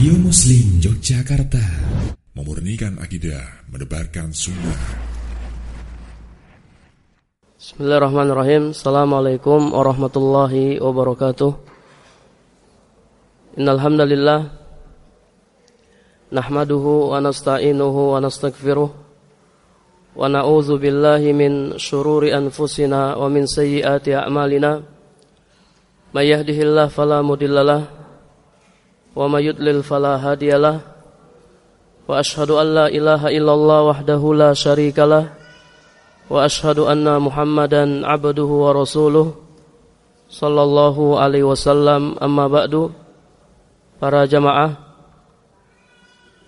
Radio Muslim Yogyakarta. Memurnikan akidah Menebarkan sunnah. Bismillahirrahmanirrahim. Assalamualaikum warahmatullahi wabarakatuh. Innalhamdulillah Nahmaduhu wa nasta'inuhu wa nasta'gfiruh Wa na'udhu billahi min syururi anfusina Wa min sayyiati a'malina. May yahdihillah falamudillalah wa may yudlil fala hadiyalah. Wa ashhadu an la ilaha illallah wahdahu la syarikalah. Wa ashhadu anna muhammadan abduhu wa rasuluh. Sallallahu alaihi wasallam. Amma ba'du. Para jamaah.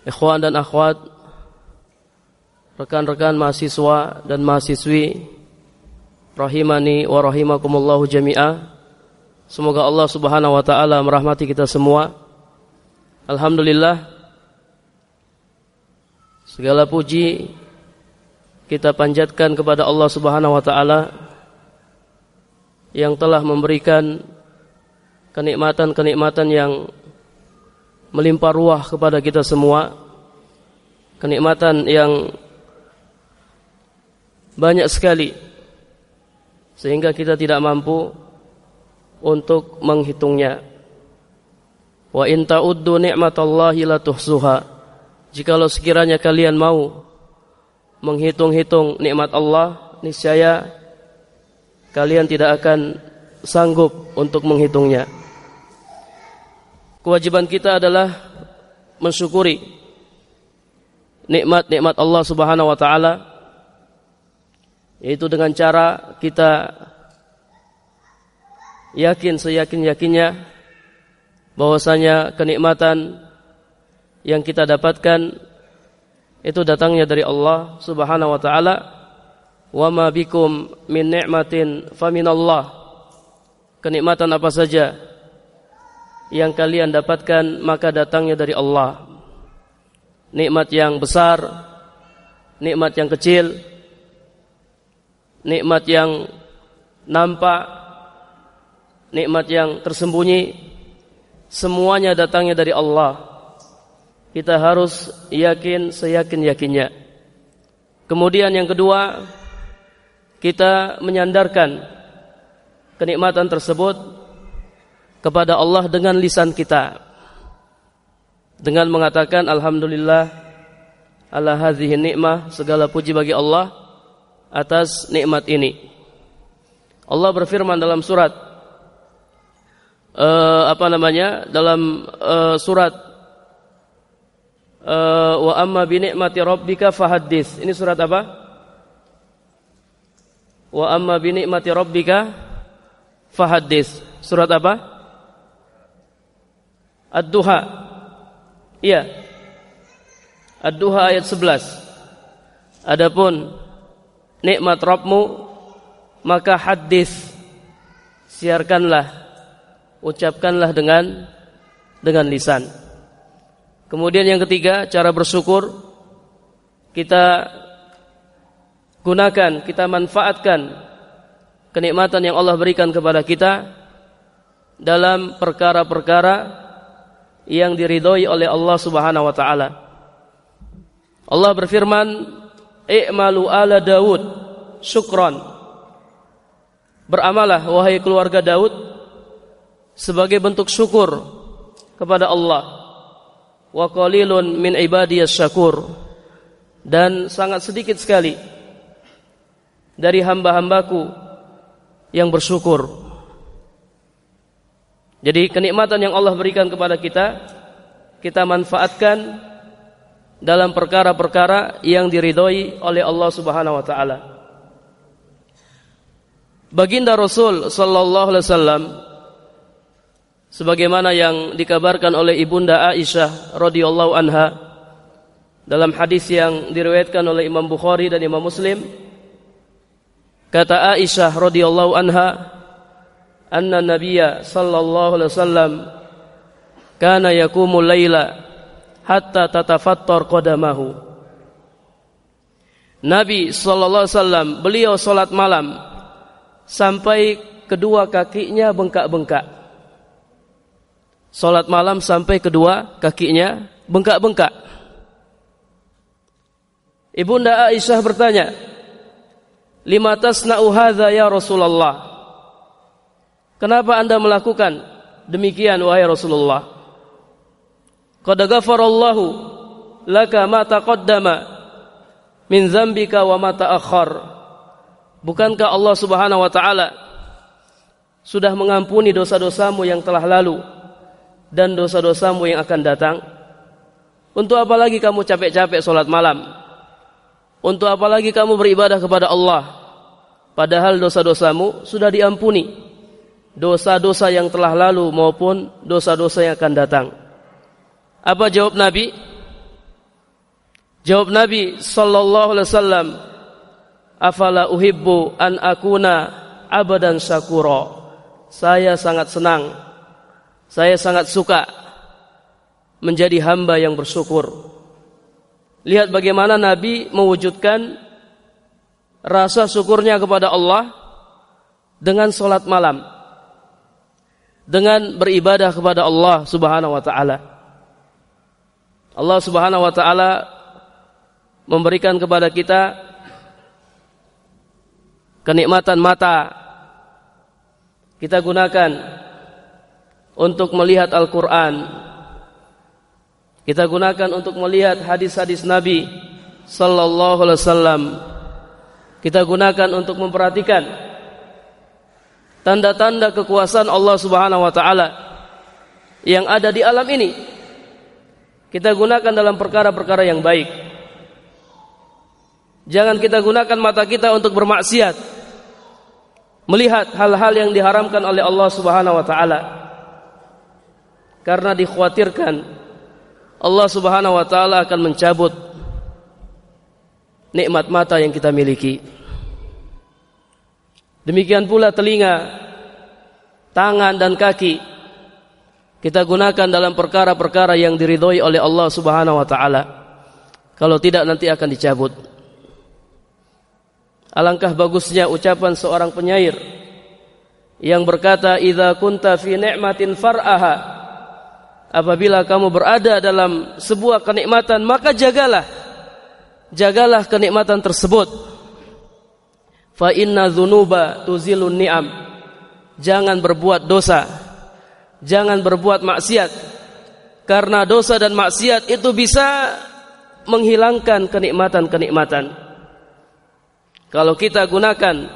Ikhwan dan akhwat. Rekan-rekan mahasiswa dan mahasiswi. Rahimani wa rahimakumullahu jami'ah. Semoga Allah Subhanahu wa taala merahmati kita semua Alhamdulillah Segala puji kita panjatkan kepada Allah Subhanahu wa taala yang telah memberikan kenikmatan-kenikmatan yang melimpah ruah kepada kita semua. Kenikmatan yang banyak sekali sehingga kita tidak mampu untuk menghitungnya. Wa in ta'uddu ni'matallahi la. Jikalau sekiranya kalian mau menghitung-hitung nikmat Allah, niscaya kalian tidak akan sanggup untuk menghitungnya. Kewajiban kita adalah mensyukuri nikmat-nikmat Allah Subhanahu wa taala yaitu dengan cara kita yakin seyakin-yakinnya bahwasanya kenikmatan yang kita dapatkan itu datangnya dari Allah Subhanahu wa taala. Wa ma bikum min ni'matin faminallah kenikmatan apa saja yang kalian dapatkan maka datangnya dari Allah. Nikmat yang besar nikmat yang kecil nikmat yang nampak nikmat yang tersembunyi semuanya datangnya dari Allah. Kita harus yakin seyakin-yakinnya. Kemudian yang kedua, kita menyandarkan kenikmatan tersebut kepada Allah dengan lisan kita. Dengan mengatakan alhamdulillah ala hadhihi nikmah, segala puji bagi Allah atas nikmat ini. Allah berfirman dalam surat uh, apa namanya dalam uh, surat uh, wa amma bi ni'mati rabbika fahaddits. Ini surat apa? Wa amma bi ni'mati rabbika fahaddits. Surat apa? Ad-Duha. Iya. Ad-Duha ayat 11. Adapun nikmat Rabbmu maka hadis siarkanlah ucapkanlah dengan dengan lisan. Kemudian yang ketiga, cara bersyukur kita gunakan, kita manfaatkan kenikmatan yang Allah berikan kepada kita dalam perkara-perkara yang diridhoi oleh Allah Subhanahu wa taala. Allah berfirman, "I'malu ala Daud syukran." Beramalah wahai keluarga Daud sebagai bentuk syukur kepada Allah. Wa qalilun min ibadiyas syakur dan sangat sedikit sekali dari hamba-hambaku yang bersyukur. Jadi kenikmatan yang Allah berikan kepada kita kita manfaatkan dalam perkara-perkara yang diridhoi oleh Allah Subhanahu wa taala. Baginda Rasul sallallahu alaihi wasallam sebagaimana yang dikabarkan oleh ibunda Aisyah radhiyallahu anha dalam hadis yang diriwayatkan oleh Imam Bukhari dan Imam Muslim. Kata Aisyah radhiyallahu anha anna nabiyya sallallahu alaihi wasallam kana yakumu laila hatta tatafattar qadamahu. Nabi sallallahu alaihi wasallam beliau salat malam sampai kedua kakinya bengkak-bengkak Salat malam sampai kedua kakinya bengkak-bengkak. Ibunda Aisyah bertanya, "Lima tasna'u hadza ya Rasulullah?" Kenapa Anda melakukan demikian wahai Rasulullah? Qad ghafarallahu laka ma taqaddama min dzambika wa ma ta'akhkhar. Bukankah Allah Subhanahu wa taala sudah mengampuni dosa-dosamu yang telah lalu dan dosa-dosamu yang akan datang? Untuk apa lagi kamu capek-capek sholat malam? Untuk apa lagi kamu beribadah kepada Allah? Padahal dosa-dosamu sudah diampuni dosa-dosa yang telah lalu maupun dosa-dosa yang akan datang. Apa jawab Nabi? Jawab Nabi sallallahu alaihi wasallam, "Afala uhibbu an akuna abadan syakura." Saya sangat senang. Saya sangat suka menjadi hamba yang bersyukur. Lihat bagaimana Nabi mewujudkan rasa syukurnya kepada Allah dengan solat malam dengan beribadah kepada Allah Subhanahu wa taala. Allah Subhanahu wa taala memberikan kepada kita kenikmatan mata. Kita gunakan untuk melihat Al-Qur'an. Kita gunakan untuk melihat hadis-hadis Nabi sallallahu alaihi wasallam. Kita gunakan untuk memperhatikan tanda-tanda kekuasaan Allah Subhanahu wa taala yang ada di alam ini kita gunakan dalam perkara-perkara yang baik. Jangan kita gunakan mata kita untuk bermaksiat. Melihat hal-hal yang diharamkan oleh Allah Subhanahu wa taala. Karena dikhawatirkan Allah Subhanahu wa taala akan mencabut nikmat mata yang kita miliki. Demikian pula telinga, tangan dan kaki kita gunakan dalam perkara-perkara yang diridhoi oleh Allah Subhanahu wa taala. Kalau tidak nanti akan dicabut. Alangkah bagusnya ucapan seorang penyair yang berkata idza kunta fi ni'matin far'aha Apabila kamu berada dalam sebuah kenikmatan maka jagalah. Jagalah kenikmatan tersebut. Fa inna dzunuba tuzilun ni'am. Jangan berbuat dosa. Jangan berbuat maksiat. Karena dosa dan maksiat itu bisa menghilangkan kenikmatan-kenikmatan. Kalau kita gunakan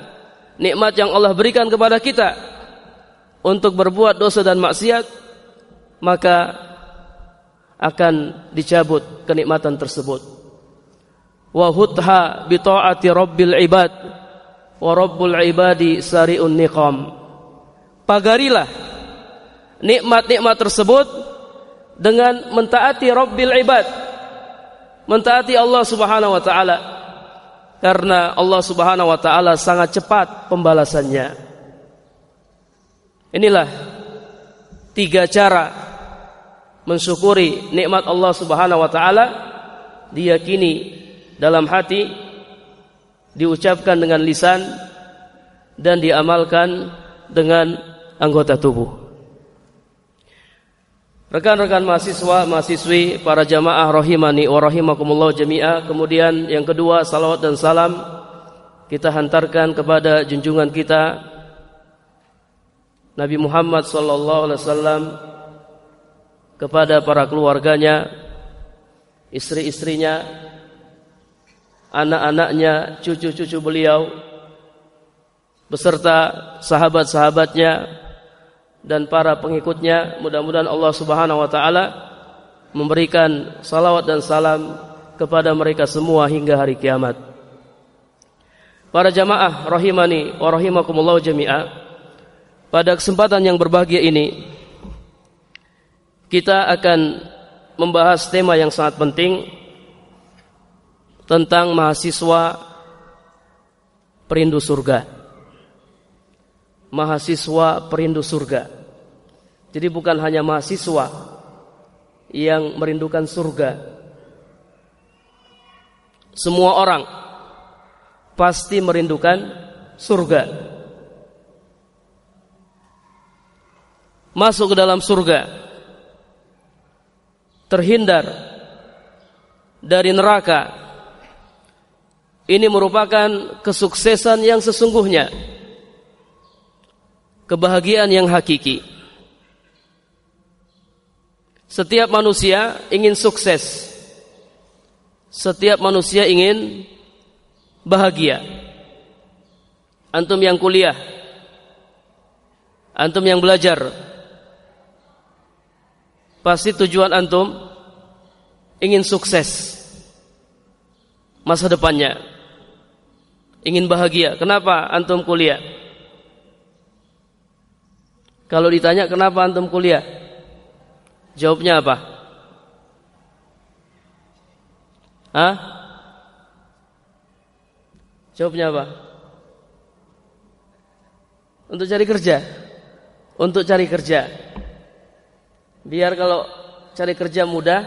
nikmat yang Allah berikan kepada kita untuk berbuat dosa dan maksiat maka akan dicabut kenikmatan tersebut. Wa hutha bi taati rabbil ibad wa rabbul ibadi sari'un niqam. Pagarilah nikmat-nikmat tersebut dengan mentaati rabbil ibad mentaati Allah Subhanahu wa taala. Karena Allah Subhanahu wa taala sangat cepat pembalasannya. Inilah tiga cara mensyukuri nikmat Allah Subhanahu wa taala diyakini dalam hati diucapkan dengan lisan dan diamalkan dengan anggota tubuh. Rekan-rekan mahasiswa, mahasiswi, para jamaah rahimani wa rahimakumullah jami'ah. Kemudian yang kedua, salawat dan salam kita hantarkan kepada junjungan kita Nabi Muhammad sallallahu alaihi wasallam kepada para keluarganya, istri-istrinya, anak-anaknya, cucu-cucu beliau beserta sahabat-sahabatnya dan para pengikutnya. Mudah-mudahan Allah Subhanahu wa taala memberikan salawat dan salam kepada mereka semua hingga hari kiamat. Para jamaah rahimani wa rahimakumullah jami'ah. Pada kesempatan yang berbahagia ini kita akan membahas tema yang sangat penting tentang mahasiswa perindu surga. Mahasiswa perindu surga. Jadi bukan hanya mahasiswa yang merindukan surga. Semua orang pasti merindukan surga. Masuk ke dalam surga terhindar dari neraka. Ini merupakan kesuksesan yang sesungguhnya. Kebahagiaan yang hakiki. Setiap manusia ingin sukses. Setiap manusia ingin bahagia. Antum yang kuliah. Antum yang belajar pasti tujuan antum ingin sukses masa depannya ingin bahagia kenapa antum kuliah kalau ditanya kenapa antum kuliah jawabnya apa Hah? Jawabnya apa? Untuk cari kerja untuk cari kerja. Biar kalau cari kerja mudah,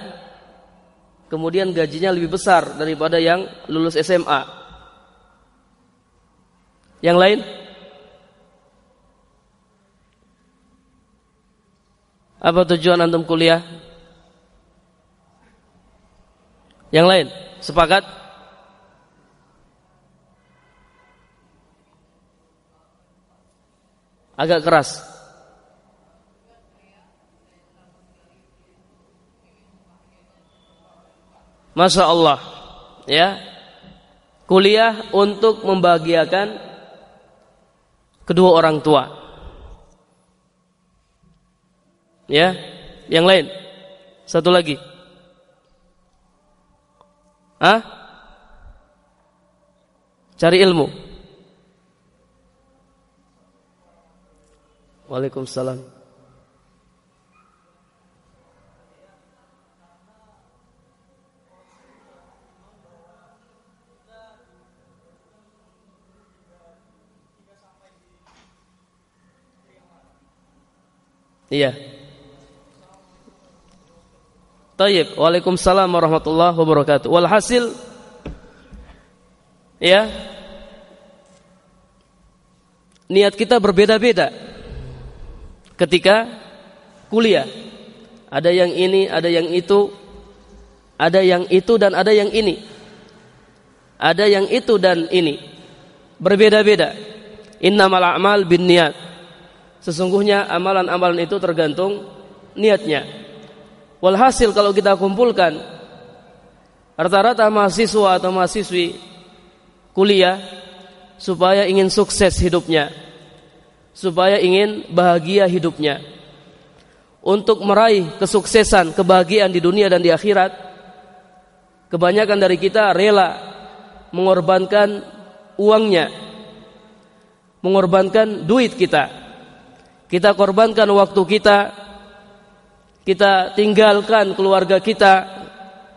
kemudian gajinya lebih besar daripada yang lulus SMA. Yang lain? Apa tujuan antum kuliah? Yang lain? Sepakat? Agak keras. Masya Allah. Ya. Kuliah untuk membahagiakan kedua orang tua. Ya. Yang lain. Satu lagi. Ah cari ilmu. Waalaikumsalam Iya. Tayyib. Waalaikumsalam warahmatullahi wabarakatuh. Walhasil ya niat kita berbeda-beda ketika kuliah. Ada yang ini, ada yang itu, ada yang itu dan ada yang ini. Ada yang itu dan ini. Berbeda-beda. Innamal a'mal bin niat. Sesungguhnya amalan-amalan itu tergantung niatnya. Walhasil kalau kita kumpulkan rata-rata mahasiswa atau mahasiswi kuliah supaya ingin sukses hidupnya, supaya ingin bahagia hidupnya. Untuk meraih kesuksesan, kebahagiaan di dunia dan di akhirat, kebanyakan dari kita rela mengorbankan uangnya, mengorbankan duit kita kita korbankan waktu kita, kita tinggalkan keluarga kita,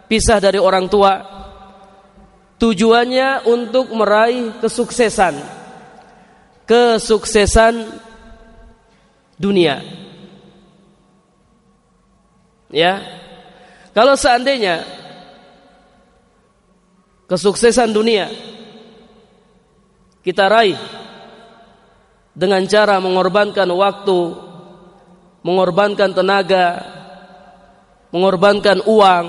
pisah dari orang tua. Tujuannya untuk meraih kesuksesan. Kesuksesan dunia. Ya. Kalau seandainya kesuksesan dunia kita raih dengan cara mengorbankan waktu, mengorbankan tenaga, mengorbankan uang,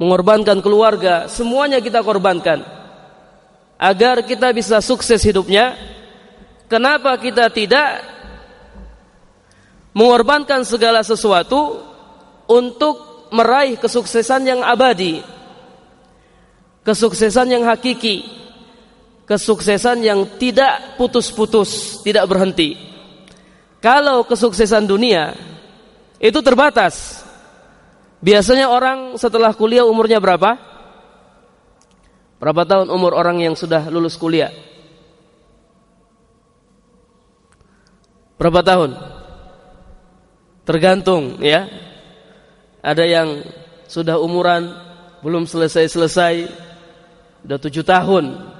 mengorbankan keluarga, semuanya kita korbankan agar kita bisa sukses hidupnya. Kenapa kita tidak mengorbankan segala sesuatu untuk meraih kesuksesan yang abadi, kesuksesan yang hakiki? Kesuksesan yang tidak putus-putus, tidak berhenti. Kalau kesuksesan dunia itu terbatas. Biasanya orang setelah kuliah umurnya berapa? Berapa tahun umur orang yang sudah lulus kuliah? Berapa tahun? Tergantung ya. Ada yang sudah umuran belum selesai-selesai, sudah tujuh tahun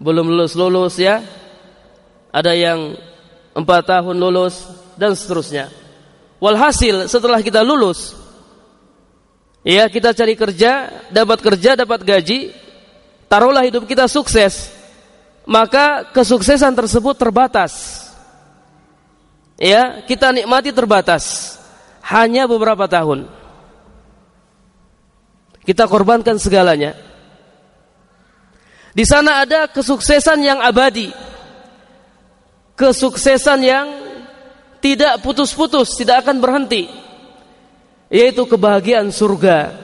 belum lulus-lulus ya. Ada yang empat tahun lulus dan seterusnya. Walhasil setelah kita lulus, ya kita cari kerja, dapat kerja, dapat gaji, taruhlah hidup kita sukses, maka kesuksesan tersebut terbatas. Ya, kita nikmati terbatas, hanya beberapa tahun. Kita korbankan segalanya. Di sana ada kesuksesan yang abadi. Kesuksesan yang tidak putus-putus, tidak akan berhenti. Yaitu kebahagiaan surga.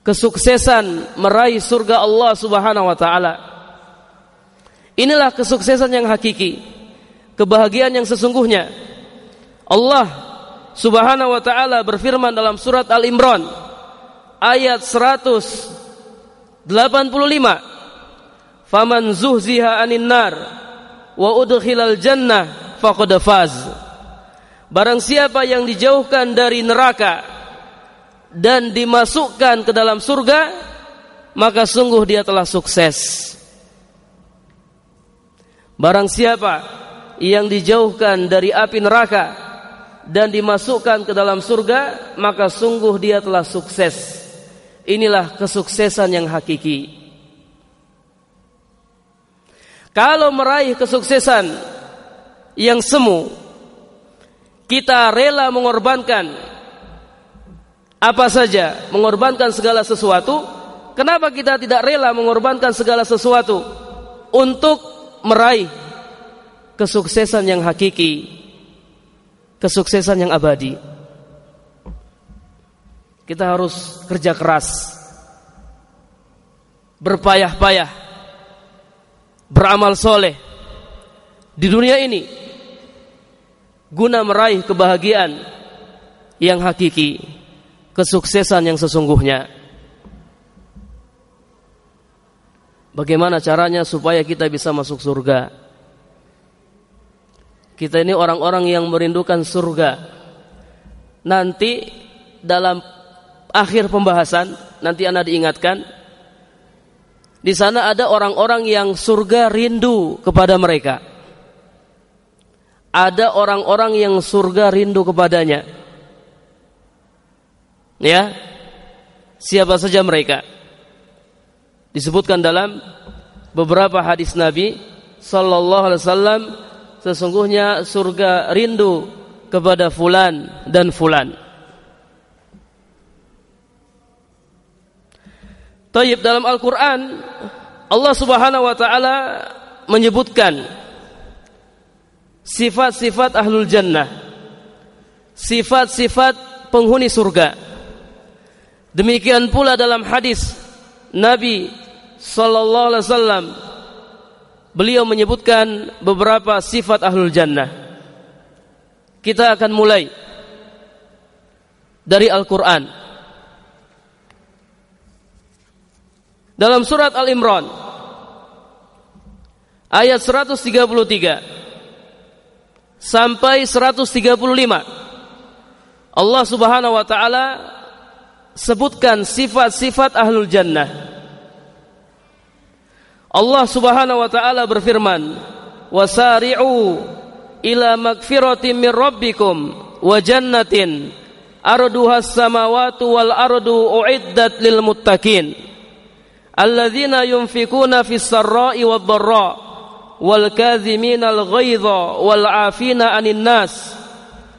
Kesuksesan meraih surga Allah Subhanahu wa taala. Inilah kesuksesan yang hakiki. Kebahagiaan yang sesungguhnya. Allah Subhanahu wa taala berfirman dalam surat Al-Imran ayat 185 Faman zuhziha 'anil nar wa udkhilal jannah faqad faz. Barang siapa yang dijauhkan dari neraka dan dimasukkan ke dalam surga maka sungguh dia telah sukses. Barang siapa yang dijauhkan dari api neraka dan dimasukkan ke dalam surga maka sungguh dia telah sukses inilah kesuksesan yang hakiki. Kalau meraih kesuksesan yang semu kita rela mengorbankan apa saja mengorbankan segala sesuatu. Kenapa kita tidak rela mengorbankan segala sesuatu? Untuk meraih kesuksesan yang hakiki kesuksesan yang abadi. Kita harus kerja keras, berpayah-payah, beramal soleh di dunia ini guna meraih kebahagiaan yang hakiki, kesuksesan yang sesungguhnya. Bagaimana caranya supaya kita bisa masuk surga? Kita ini orang-orang yang merindukan surga. Nanti dalam akhir pembahasan nanti Anda diingatkan di sana ada orang-orang yang surga rindu kepada mereka. Ada orang-orang yang surga rindu kepadanya. Ya. Siapa saja mereka? Disebutkan dalam beberapa hadis Nabi sallallahu alaihi wasallam sesungguhnya surga rindu kepada fulan dan fulan. Taib dalam Al-Quran Allah subhanahu wa ta'ala menyebutkan Sifat-sifat ahlul jannah Sifat-sifat penghuni surga Demikian pula dalam hadis Nabi Sallallahu Alaihi Wasallam beliau menyebutkan beberapa sifat ahlul jannah. Kita akan mulai dari Al-Quran. Dalam surat Al-Imran ayat 133 sampai 135 Allah Subhanahu wa taala sebutkan sifat-sifat ahlul jannah. Allah Subhanahu wa taala berfirman, "Wasari'u ila magfiratin min rabbikum wa jannatin arduha as-samawati wal ardu uiddat lil muttaqin." Alladzina yunfikuna fis sarra'i wad dharra wal kadhimina al ghaidha wal 'afina 'anil nas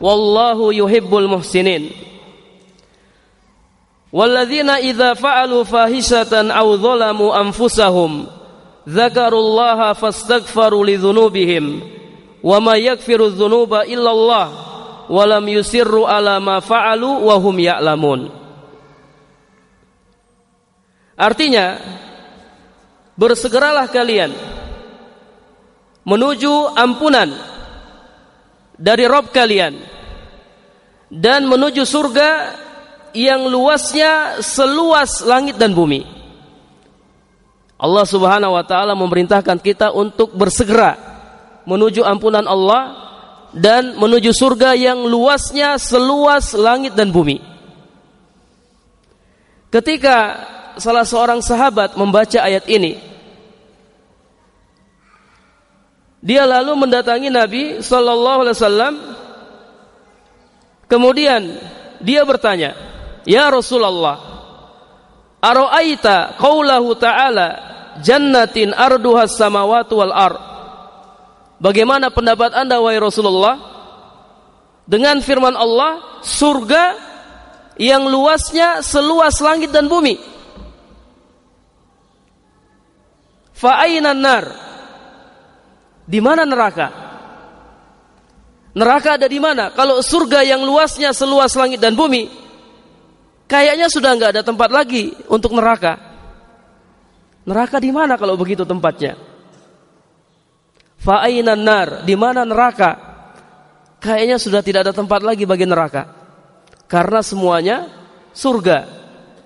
wallahu yuhibbul muhsinin. Walladzina idza fa'alu fahishatan aw dhalamu anfusahum dzakarullaha fastaghfaru lidzunubihim wa ma yaghfiru dzunuba illallah wa lam yusirru ala Artinya bersegeralah kalian menuju ampunan dari Rob kalian dan menuju surga yang luasnya seluas langit dan bumi. Allah Subhanahu wa taala memerintahkan kita untuk bersegera menuju ampunan Allah dan menuju surga yang luasnya seluas langit dan bumi. Ketika salah seorang sahabat membaca ayat ini, dia lalu mendatangi Nabi sallallahu alaihi wasallam kemudian dia bertanya, "Ya Rasulullah, Aro'aita qaulahu ta'ala jannatin arduhas samawati wal ar. Bagaimana pendapat Anda wahai Rasulullah dengan firman Allah surga yang luasnya seluas langit dan bumi. Fa'ainan nar. Di mana neraka? Neraka ada di mana? Kalau surga yang luasnya seluas langit dan bumi, kayaknya sudah nggak ada tempat lagi untuk neraka. Neraka di mana kalau begitu tempatnya? Fa'ainan nar, di mana neraka? Kayaknya sudah tidak ada tempat lagi bagi neraka. Karena semuanya surga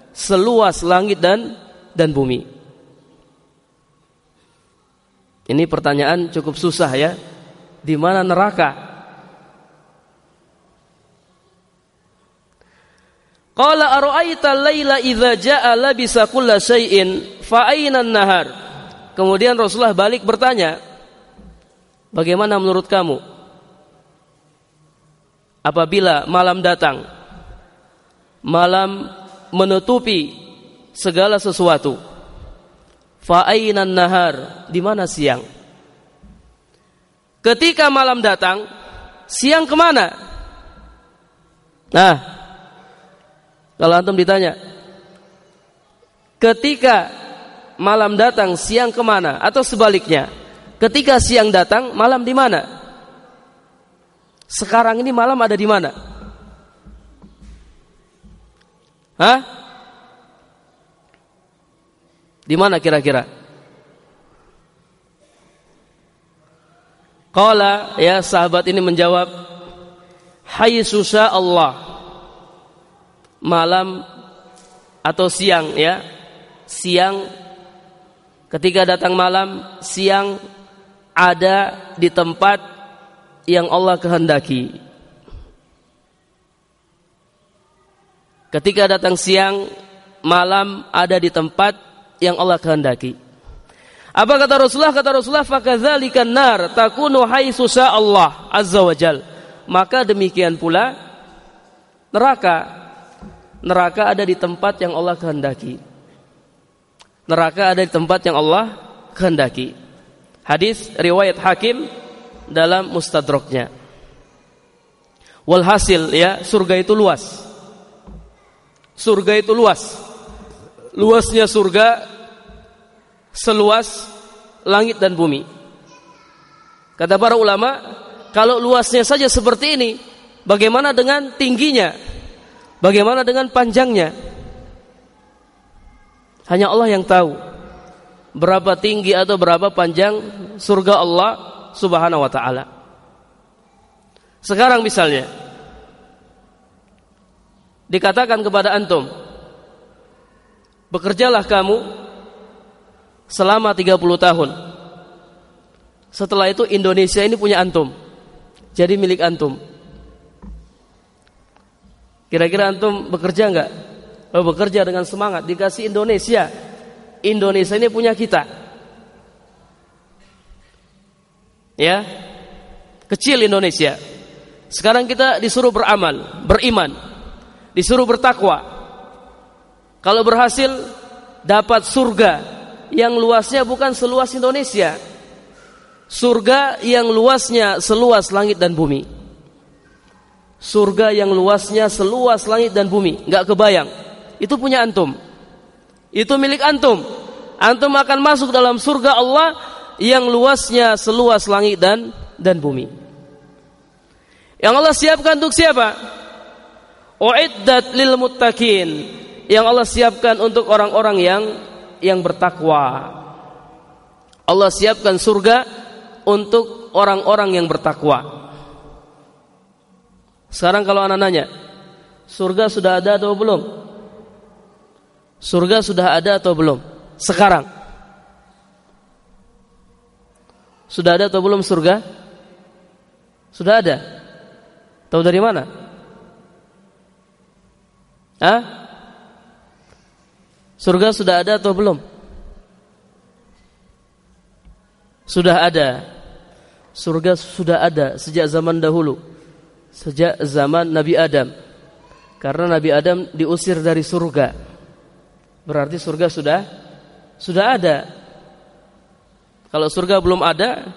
seluas langit dan dan bumi. Ini pertanyaan cukup susah ya. Di mana neraka? Qala ara'aita laila idza ja'a labisa kulla syai'in fa aina nahar Kemudian Rasulullah balik bertanya, Bagaimana menurut kamu? Apabila malam datang, malam menutupi segala sesuatu. Fa'ainan nahar, di mana siang? Ketika malam datang, siang ke mana? Nah, kalau antum ditanya, ketika malam datang, siang ke mana? Atau sebaliknya, Ketika siang datang, malam di mana? Sekarang ini malam ada di mana? Hah? Di mana kira-kira? Qala ya sahabat ini menjawab Hai susah Allah Malam atau siang ya Siang Ketika datang malam Siang ada di tempat yang Allah kehendaki. Ketika datang siang, malam ada di tempat yang Allah kehendaki. Apa kata Rasulullah? Kata Rasulullah, "Fakadzalikan nar takunu haitsu Allah azza wajal." Maka demikian pula neraka. Neraka ada di tempat yang Allah kehendaki. Neraka ada di tempat yang Allah kehendaki. Hadis riwayat Hakim dalam mustadraknya. Walhasil ya, surga itu luas. Surga itu luas. Luasnya surga seluas langit dan bumi. Kata para ulama, kalau luasnya saja seperti ini, bagaimana dengan tingginya? Bagaimana dengan panjangnya? Hanya Allah yang tahu berapa tinggi atau berapa panjang surga Allah Subhanahu wa taala. Sekarang misalnya dikatakan kepada antum bekerjalah kamu selama 30 tahun. Setelah itu Indonesia ini punya antum. Jadi milik antum. Kira-kira antum bekerja enggak? Oh, bekerja dengan semangat dikasih Indonesia Indonesia ini punya kita. Ya. Kecil Indonesia. Sekarang kita disuruh beramal, beriman, disuruh bertakwa. Kalau berhasil dapat surga yang luasnya bukan seluas Indonesia. Surga yang luasnya seluas langit dan bumi. Surga yang luasnya seluas langit dan bumi, nggak kebayang. Itu punya antum. Itu milik antum. Antum akan masuk dalam surga Allah yang luasnya seluas langit dan dan bumi. Yang Allah siapkan untuk siapa? Uiddat lil muttaqin. Yang Allah siapkan untuk orang-orang yang yang bertakwa. Allah siapkan surga untuk orang-orang yang bertakwa. Sekarang kalau anak nanya, surga sudah ada atau belum? Surga sudah ada atau belum? Sekarang. Sudah ada atau belum surga? Sudah ada. Tahu dari mana? Hah? Surga sudah ada atau belum? Sudah ada. Surga sudah ada sejak zaman dahulu. Sejak zaman Nabi Adam. Karena Nabi Adam diusir dari surga. Berarti surga sudah sudah ada. Kalau surga belum ada,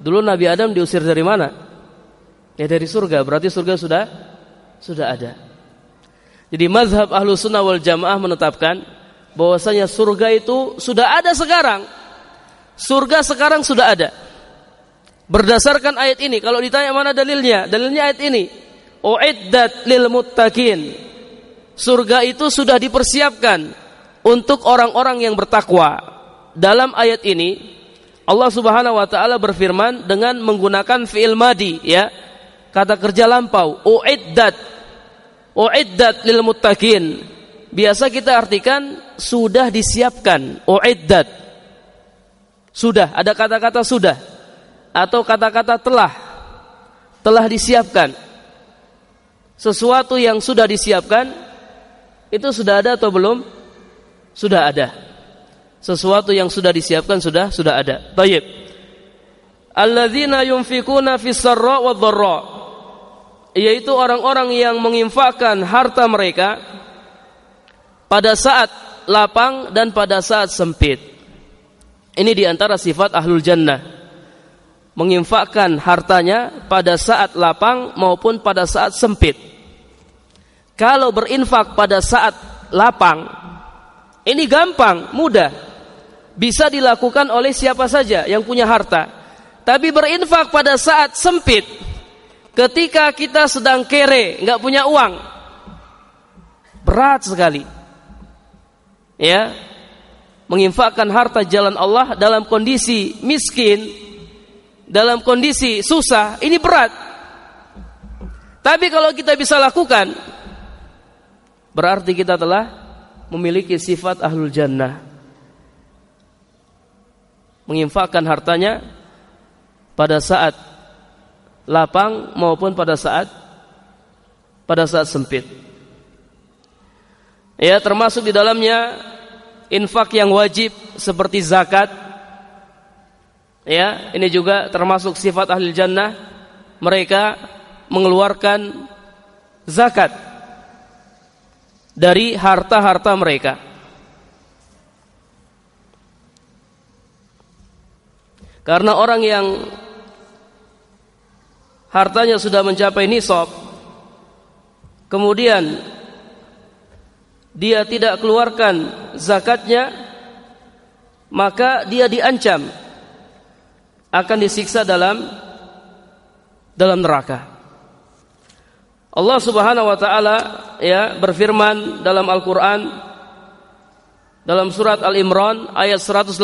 dulu Nabi Adam diusir dari mana? Ya dari surga. Berarti surga sudah sudah ada. Jadi mazhab ahlu sunnah wal jamaah menetapkan bahwasanya surga itu sudah ada sekarang. Surga sekarang sudah ada. Berdasarkan ayat ini, kalau ditanya mana dalilnya? Dalilnya ayat ini. Uiddat lil muttaqin. Surga itu sudah dipersiapkan untuk orang-orang yang bertakwa. Dalam ayat ini Allah Subhanahu wa taala berfirman dengan menggunakan fiil madi ya. Kata kerja lampau, uiddat. Uiddat lil muttaqin. Biasa kita artikan sudah disiapkan, uiddat. Sudah, ada kata-kata sudah. Atau kata-kata telah. Telah disiapkan. Sesuatu yang sudah disiapkan itu sudah ada atau belum? Sudah ada. Sesuatu yang sudah disiapkan sudah sudah ada. Baik alladzina yunfikuna fis sarra yaitu orang-orang yang menginfakkan harta mereka pada saat lapang dan pada saat sempit ini di antara sifat ahlul jannah menginfakkan hartanya pada saat lapang maupun pada saat sempit. Kalau berinfak pada saat lapang, ini gampang, mudah. Bisa dilakukan oleh siapa saja yang punya harta. Tapi berinfak pada saat sempit, ketika kita sedang kere, nggak punya uang, berat sekali. Ya, menginfakkan harta jalan Allah dalam kondisi miskin, dalam kondisi susah, ini berat. Tapi kalau kita bisa lakukan, berarti kita telah memiliki sifat ahlul jannah. Menginfakkan hartanya pada saat lapang maupun pada saat pada saat sempit. Ya, termasuk di dalamnya infak yang wajib seperti zakat Ya, ini juga termasuk sifat ahli jannah. Mereka mengeluarkan zakat dari harta-harta mereka. Karena orang yang hartanya sudah mencapai nisab, kemudian dia tidak keluarkan zakatnya, maka dia diancam akan disiksa dalam dalam neraka. Allah Subhanahu wa taala ya berfirman dalam Al-Qur'an dalam surat Al-Imran ayat 180.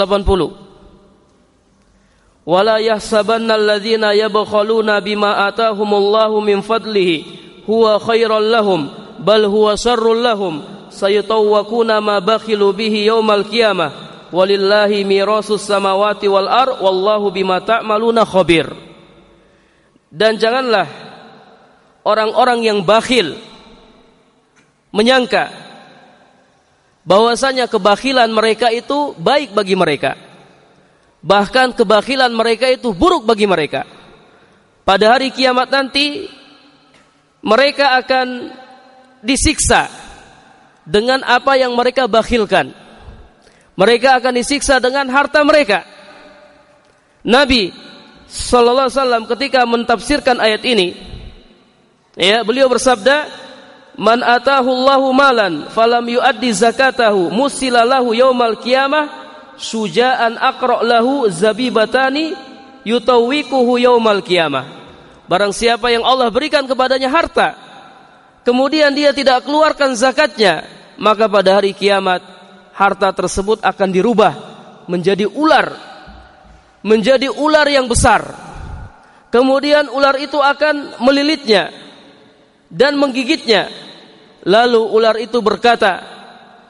Wala yahsabanna alladhina yabkhaluna bima atahumullahu min fadlihi huwa khairal lahum bal huwa syarrul lahum sayutawwakuna ma bakhilu bihi yaumal qiyamah. Walillahi mirasus samawati wal ar wallahu bima ta'maluna khabir. Dan janganlah orang-orang yang bakhil menyangka bahwasanya kebakhilan mereka itu baik bagi mereka. Bahkan kebakhilan mereka itu buruk bagi mereka. Pada hari kiamat nanti mereka akan disiksa dengan apa yang mereka bakhilkan mereka akan disiksa dengan harta mereka. Nabi sallallahu alaihi wasallam ketika mentafsirkan ayat ini ya beliau bersabda man atahu Allahu malan falam yuaddi zakatahu musilalahu yaumal qiyamah sujaan aqra lahu zabibatani yutawwikuhu yaumal qiyamah barang siapa yang Allah berikan kepadanya harta kemudian dia tidak keluarkan zakatnya maka pada hari kiamat harta tersebut akan dirubah menjadi ular menjadi ular yang besar. Kemudian ular itu akan melilitnya dan menggigitnya. Lalu ular itu berkata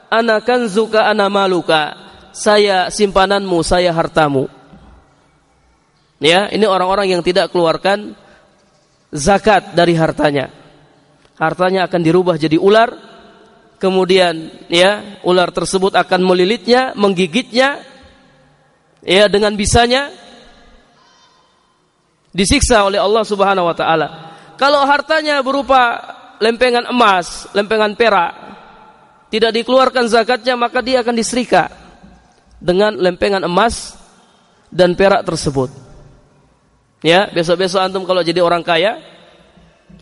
ana kanzuka ana maluka. Saya simpananmu saya hartamu. Ya ini orang-orang yang tidak keluarkan zakat dari hartanya. Hartanya akan dirubah jadi ular kemudian ya ular tersebut akan melilitnya, menggigitnya ya dengan bisanya disiksa oleh Allah Subhanahu wa taala. Kalau hartanya berupa lempengan emas, lempengan perak, tidak dikeluarkan zakatnya maka dia akan diserika dengan lempengan emas dan perak tersebut. Ya, besok-besok antum kalau jadi orang kaya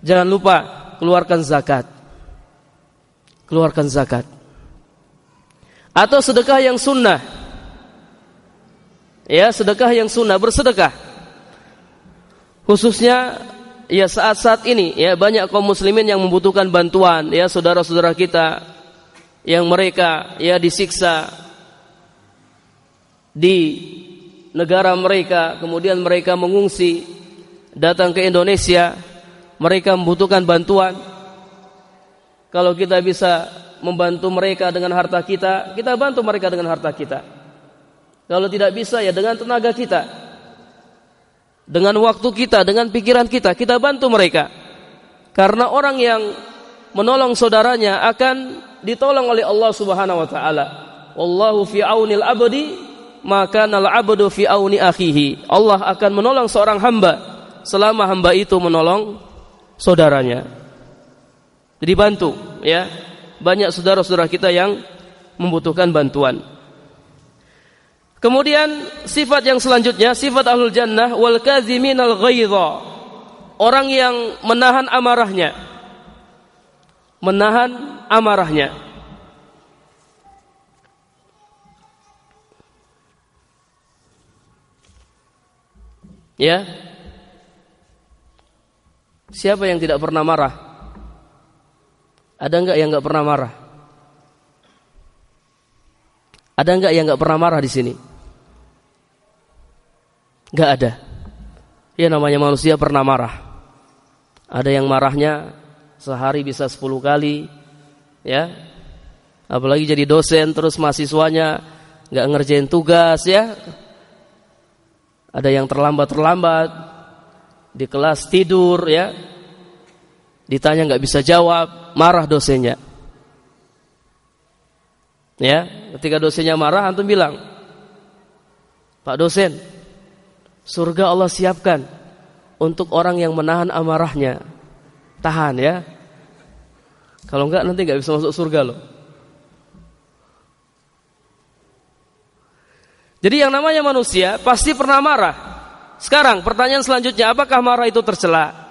jangan lupa keluarkan zakat. Keluarkan zakat. Atau sedekah yang sunnah. Ya, sedekah yang sunnah, bersedekah. Khususnya ya saat-saat ini ya banyak kaum muslimin yang membutuhkan bantuan ya saudara-saudara kita yang mereka ya disiksa di negara mereka kemudian mereka mengungsi datang ke Indonesia mereka membutuhkan bantuan kalau kita bisa membantu mereka dengan harta kita kita bantu mereka dengan harta kita kalau tidak bisa ya dengan tenaga kita dengan waktu kita dengan pikiran kita kita bantu mereka karena orang yang menolong saudaranya akan ditolong oleh Allah Subhanahu wa taala wallahu fi aunil abdi maka nal abdu fi auni akhihi. Allah akan menolong seorang hamba selama hamba itu menolong saudaranya. Jadi bantu ya. Banyak saudara-saudara kita yang membutuhkan bantuan. Kemudian sifat yang selanjutnya sifat ahlul jannah wal kaziminal ghaidha. Orang yang menahan amarahnya. Menahan amarahnya. Ya. Siapa yang tidak pernah marah? Ada enggak yang enggak pernah marah? Ada enggak yang enggak pernah marah di sini? Enggak ada. Ya namanya manusia pernah marah. Ada yang marahnya sehari bisa 10 kali, ya. Apalagi jadi dosen terus mahasiswanya enggak ngerjain tugas, ya ada yang terlambat-terlambat di kelas tidur ya ditanya nggak bisa jawab marah dosennya ya ketika dosennya marah antum bilang Pak dosen surga Allah siapkan untuk orang yang menahan amarahnya tahan ya kalau enggak nanti nggak bisa masuk surga loh Jadi yang namanya manusia pasti pernah marah. Sekarang pertanyaan selanjutnya, apakah marah itu tercela?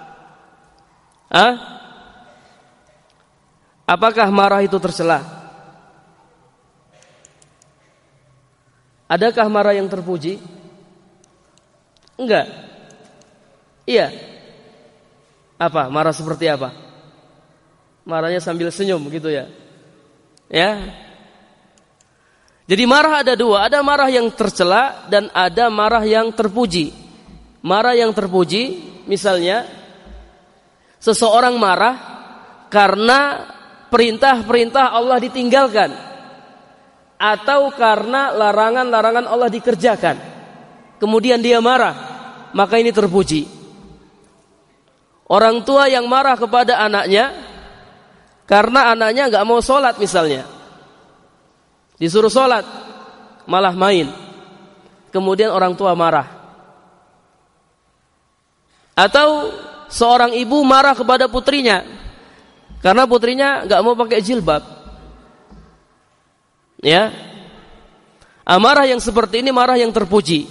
Hah? Apakah marah itu tercela? Adakah marah yang terpuji? Enggak. Iya. Apa? Marah seperti apa? Marahnya sambil senyum gitu ya. Ya, jadi marah ada dua, ada marah yang tercela dan ada marah yang terpuji. Marah yang terpuji, misalnya seseorang marah karena perintah-perintah Allah ditinggalkan atau karena larangan-larangan Allah dikerjakan. Kemudian dia marah, maka ini terpuji. Orang tua yang marah kepada anaknya karena anaknya nggak mau sholat misalnya Disuruh sholat, malah main. Kemudian orang tua marah. Atau seorang ibu marah kepada putrinya karena putrinya nggak mau pakai jilbab. Ya, amarah yang seperti ini marah yang terpuji.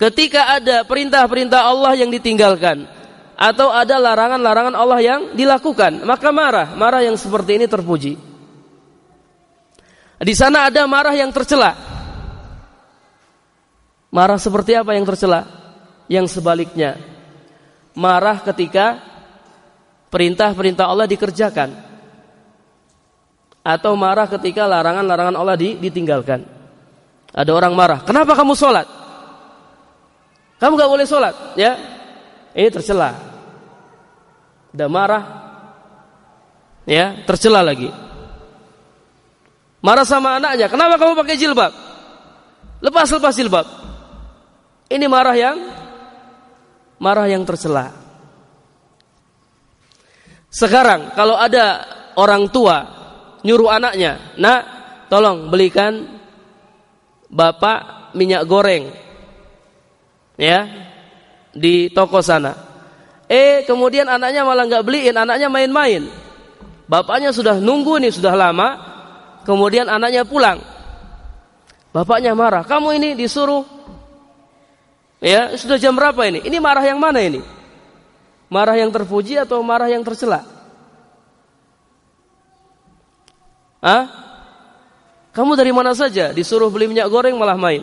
Ketika ada perintah-perintah Allah yang ditinggalkan atau ada larangan-larangan Allah yang dilakukan, maka marah. Marah yang seperti ini terpuji. Di sana ada marah yang tercela. Marah seperti apa yang tercela? Yang sebaliknya. Marah ketika perintah-perintah Allah dikerjakan. Atau marah ketika larangan-larangan Allah ditinggalkan. Ada orang marah, kenapa kamu sholat? Kamu gak boleh sholat, ya? Ini tercela. Udah marah, ya tercela lagi. Marah sama anaknya, kenapa kamu pakai jilbab? Lepas lepas jilbab. Ini marah yang marah yang tercela. Sekarang kalau ada orang tua nyuruh anaknya, "Nak, tolong belikan Bapak minyak goreng." Ya, di toko sana. Eh, kemudian anaknya malah nggak beliin, anaknya main-main. Bapaknya sudah nunggu nih sudah lama, Kemudian anaknya pulang. Bapaknya marah. Kamu ini disuruh Ya, sudah jam berapa ini? Ini marah yang mana ini? Marah yang terpuji atau marah yang tercela? Ah? Kamu dari mana saja? Disuruh beli minyak goreng malah main.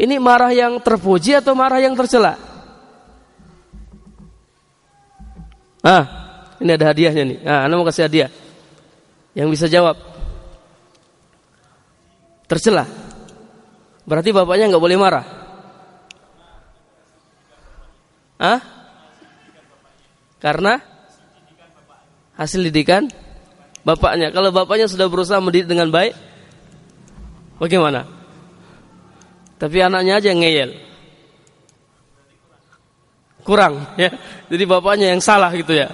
Ini marah yang terpuji atau marah yang tercela? Ah, ini ada hadiahnya nih. Ah, Anda mau kasih hadiah. Yang bisa jawab. Tercela. Berarti bapaknya nggak boleh marah. Ah? Karena hasil didikan bapaknya. Kalau bapaknya sudah berusaha mendidik dengan baik, bagaimana? Tapi anaknya aja yang ngeyel. Kurang ya. Jadi bapaknya yang salah gitu ya.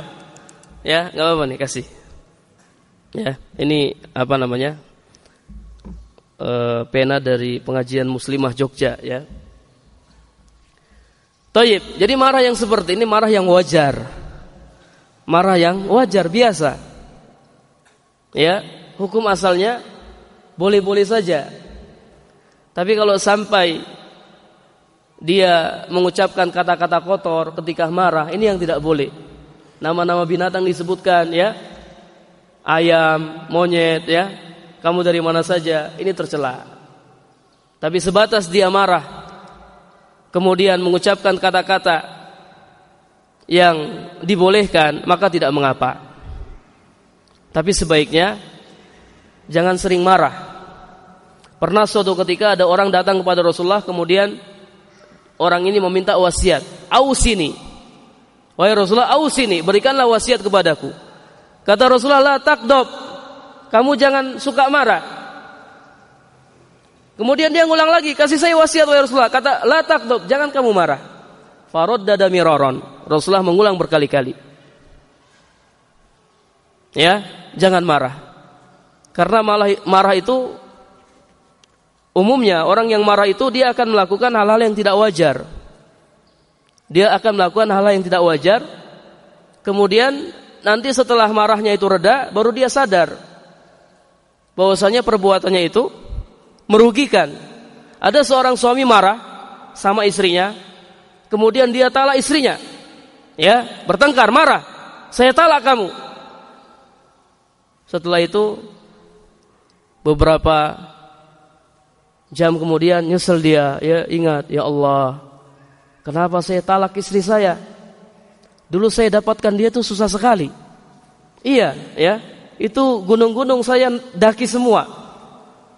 Ya, nggak apa-apa nih kasih. Ya, ini apa namanya? E, pena dari pengajian Muslimah Jogja ya. Toyib, jadi marah yang seperti ini marah yang wajar. Marah yang wajar biasa. Ya, hukum asalnya boleh-boleh saja. Tapi kalau sampai dia mengucapkan kata-kata kotor ketika marah, ini yang tidak boleh. Nama-nama binatang disebutkan ya. Ayam, monyet ya. Kamu dari mana saja, ini tercela. Tapi sebatas dia marah kemudian mengucapkan kata-kata yang dibolehkan, maka tidak mengapa. Tapi sebaiknya jangan sering marah. Pernah suatu ketika ada orang datang kepada Rasulullah kemudian orang ini meminta wasiat, "Ausini." Wahai Rasulullah, "Ausini, berikanlah wasiat kepadaku." Kata Rasulullah, "La takdob." Kamu jangan suka marah. Kemudian dia ngulang lagi, "Kasih saya wasiat wahai Rasulullah." Kata, "La takdob, jangan kamu marah." Farod dada miraron. Rasulullah mengulang berkali-kali. Ya, jangan marah. Karena malah marah itu umumnya orang yang marah itu dia akan melakukan hal-hal yang tidak wajar. Dia akan melakukan hal-hal yang tidak wajar. Kemudian nanti setelah marahnya itu reda baru dia sadar bahwasanya perbuatannya itu merugikan. Ada seorang suami marah sama istrinya, kemudian dia talak istrinya. Ya, bertengkar, marah. Saya talak kamu. Setelah itu beberapa jam kemudian nyesel dia, ya ingat, ya Allah, kenapa saya talak istri saya? Dulu saya dapatkan dia tuh susah sekali. Iya, ya. Itu gunung-gunung saya daki semua.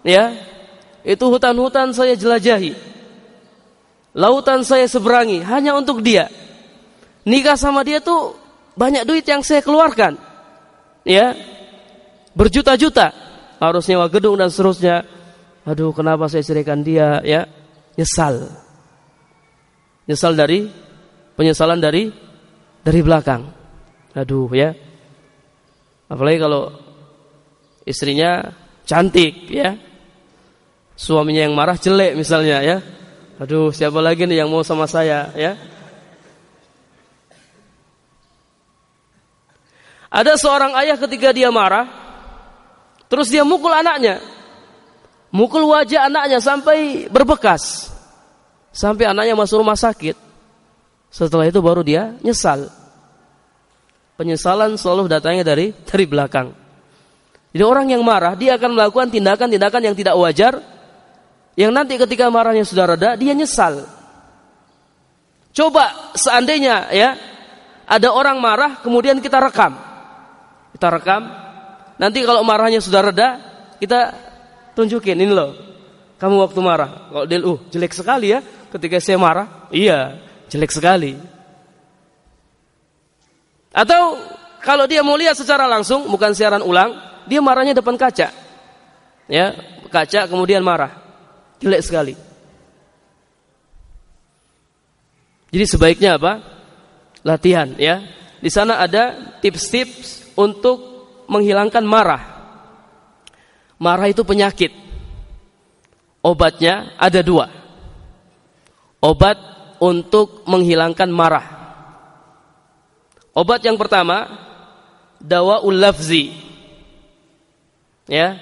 Ya. Itu hutan-hutan saya jelajahi. Lautan saya seberangi hanya untuk dia. Nikah sama dia tuh banyak duit yang saya keluarkan. Ya berjuta-juta harus nyewa gedung dan seterusnya. Aduh, kenapa saya ceraikan dia? Ya, nyesal. Nyesal dari penyesalan dari dari belakang. Aduh, ya. Apalagi kalau istrinya cantik, ya. Suaminya yang marah jelek misalnya, ya. Aduh, siapa lagi nih yang mau sama saya, ya? Ada seorang ayah ketika dia marah, Terus dia mukul anaknya. Mukul wajah anaknya sampai berbekas. Sampai anaknya masuk rumah sakit. Setelah itu baru dia nyesal. Penyesalan selalu datangnya dari dari belakang. Jadi orang yang marah dia akan melakukan tindakan-tindakan yang tidak wajar yang nanti ketika marahnya sudah reda dia nyesal. Coba seandainya ya ada orang marah kemudian kita rekam. Kita rekam Nanti kalau marahnya sudah reda, kita tunjukin ini loh. Kamu waktu marah. Kalau dia, uh, jelek sekali ya ketika saya marah. Iya, jelek sekali. Atau kalau dia mau lihat secara langsung, bukan siaran ulang, dia marahnya depan kaca. Ya, kaca kemudian marah. Jelek sekali. Jadi sebaiknya apa? Latihan ya. Di sana ada tips-tips untuk menghilangkan marah. Marah itu penyakit. Obatnya ada dua. Obat untuk menghilangkan marah. Obat yang pertama, dawa ulafzi. Ya,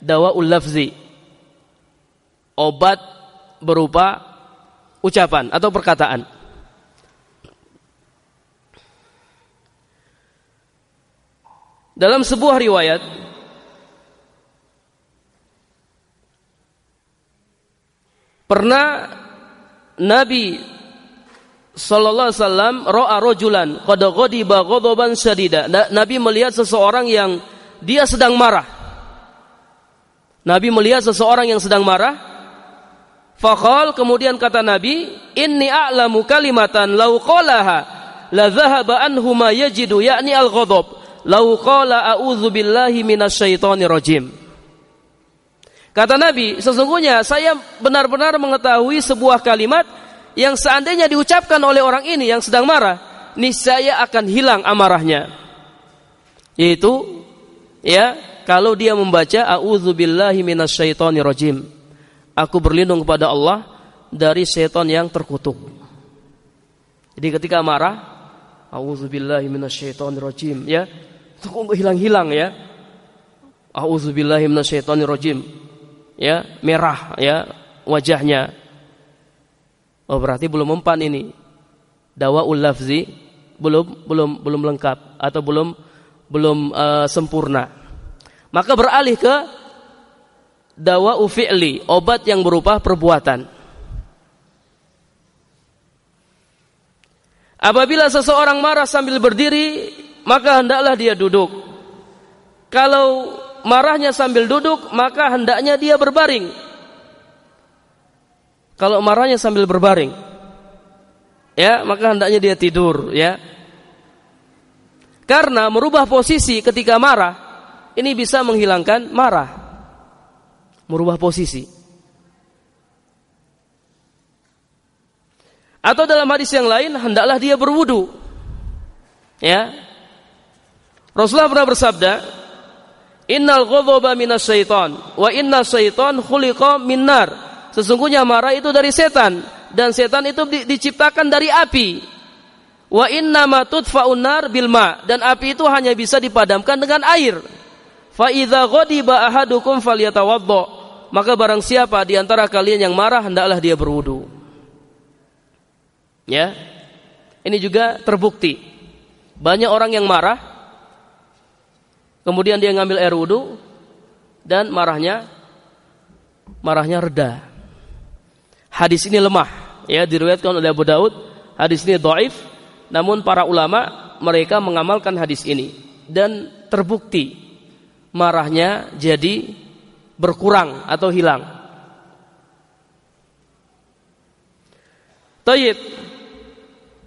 dawa ulafzi obat berupa ucapan atau perkataan. Dalam sebuah riwayat pernah Nabi sallallahu alaihi wasallam ra'a rajulan qad ghadiba ghadaban syadida. Nabi melihat seseorang yang dia sedang marah. Nabi melihat seseorang yang sedang marah Faqal kemudian kata Nabi, "Inni a'lamu kalimatan law qalaha la dhahaba anhu ma yajidu yakni al-ghadab." Lau qala a'udzu billahi minasyaitonir rajim. Kata Nabi, sesungguhnya saya benar-benar mengetahui sebuah kalimat yang seandainya diucapkan oleh orang ini yang sedang marah, niscaya akan hilang amarahnya. Yaitu ya, kalau dia membaca a'udzubillahi minasyaitonir rajim. Aku berlindung kepada Allah dari setan yang terkutuk. Jadi ketika marah, a'udzubillahi minasyaitonir rajim ya. Itu hilang-hilang ya. A'udzubillahi minasyaitonir rajim ya merah ya wajahnya oh berarti belum mempan ini dawaul lafzi belum belum belum lengkap atau belum belum uh, sempurna maka beralih ke dawa fi'li obat yang berupa perbuatan apabila seseorang marah sambil berdiri maka hendaklah dia duduk kalau marahnya sambil duduk, maka hendaknya dia berbaring. Kalau marahnya sambil berbaring, ya, maka hendaknya dia tidur, ya. Karena merubah posisi ketika marah, ini bisa menghilangkan marah. Merubah posisi. Atau dalam hadis yang lain, hendaklah dia berwudu. Ya. Rasulullah pernah bersabda, Innal ghadaba minasyaiton wa inna syaiton khuliqa minnar. Sesungguhnya marah itu dari setan dan setan itu di, diciptakan dari api. Wa inna ma tudfa'un nar bil ma dan api itu hanya bisa dipadamkan dengan air. Fa idza ghadiba ahadukum falyatawaddo. Maka barang siapa di antara kalian yang marah hendaklah dia berwudu. Ya. Ini juga terbukti. Banyak orang yang marah Kemudian dia ngambil air wudhu dan marahnya marahnya reda. Hadis ini lemah, ya diriwayatkan oleh Abu Daud. Hadis ini doif, namun para ulama mereka mengamalkan hadis ini dan terbukti marahnya jadi berkurang atau hilang. Tayyib.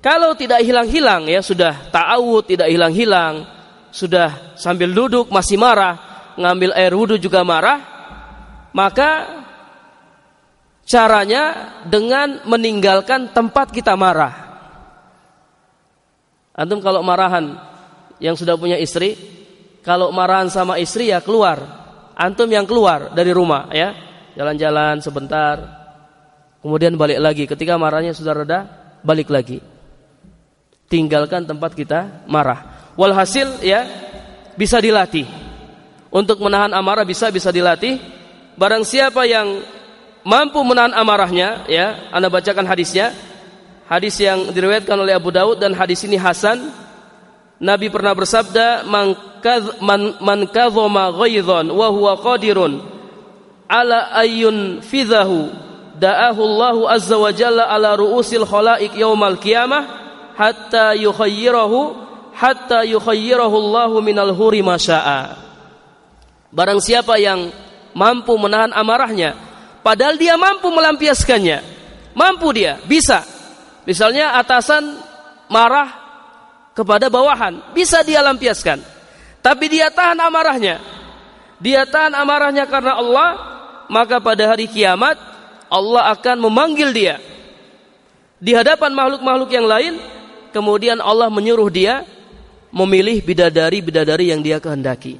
Kalau tidak hilang-hilang ya sudah ta'awud tidak hilang-hilang, sudah sambil duduk masih marah, ngambil air wudhu juga marah, maka caranya dengan meninggalkan tempat kita marah. Antum kalau marahan yang sudah punya istri, kalau marahan sama istri ya keluar. Antum yang keluar dari rumah ya, jalan-jalan sebentar, kemudian balik lagi. Ketika marahnya sudah reda, balik lagi. Tinggalkan tempat kita marah. Walhasil ya bisa dilatih. Untuk menahan amarah bisa bisa dilatih. Barang siapa yang mampu menahan amarahnya, ya, Anda bacakan hadisnya. Hadis yang diriwayatkan oleh Abu Daud dan hadis ini hasan. Nabi pernah bersabda, "Man man, man ghaidhan wa huwa qadirun ala ayyun fidhahu da'ahu Allah azza wa jalla ala ru'usil khalaiq yaumal qiyamah hatta yukhayyirahu hatta yukhayyirahu Allahu minal huri masya'a. Barang siapa yang mampu menahan amarahnya, padahal dia mampu melampiaskannya. Mampu dia, bisa. Misalnya atasan marah kepada bawahan, bisa dia lampiaskan. Tapi dia tahan amarahnya. Dia tahan amarahnya karena Allah, maka pada hari kiamat Allah akan memanggil dia di hadapan makhluk-makhluk yang lain, kemudian Allah menyuruh dia memilih bidadari-bidadari yang dia kehendaki.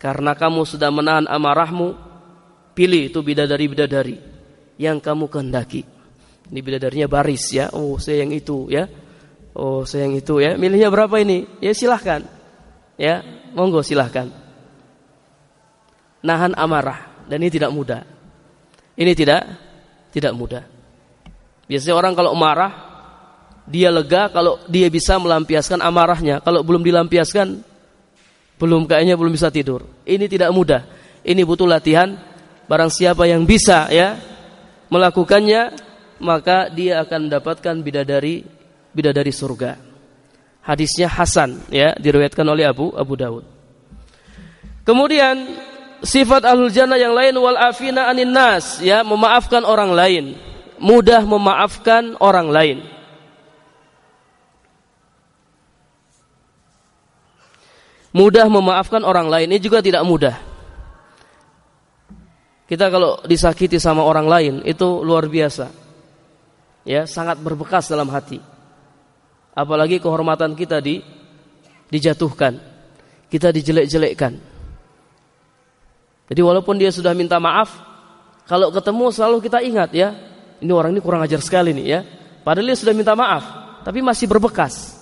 Karena kamu sudah menahan amarahmu, pilih itu bidadari-bidadari yang kamu kehendaki. Ini bidadarinya baris ya. Oh, saya yang itu ya. Oh, saya yang itu ya. Milihnya berapa ini? Ya silahkan. Ya, monggo silahkan. Nahan amarah dan ini tidak mudah. Ini tidak tidak mudah. Biasanya orang kalau marah dia lega kalau dia bisa melampiaskan amarahnya. Kalau belum dilampiaskan, belum kayaknya belum bisa tidur. Ini tidak mudah. Ini butuh latihan. Barang siapa yang bisa ya melakukannya maka dia akan mendapatkan bidadari bidadari surga. Hadisnya Hasan ya diriwayatkan oleh Abu Abu Dawud. Kemudian sifat ahlul jannah yang lain wal afina anin nas ya memaafkan orang lain, mudah memaafkan orang lain. Mudah memaafkan orang lain ini juga tidak mudah. Kita kalau disakiti sama orang lain itu luar biasa. Ya, sangat berbekas dalam hati. Apalagi kehormatan kita di dijatuhkan. Kita dijelek-jelekkan. Jadi walaupun dia sudah minta maaf, kalau ketemu selalu kita ingat ya, ini orang ini kurang ajar sekali nih ya. Padahal dia sudah minta maaf, tapi masih berbekas.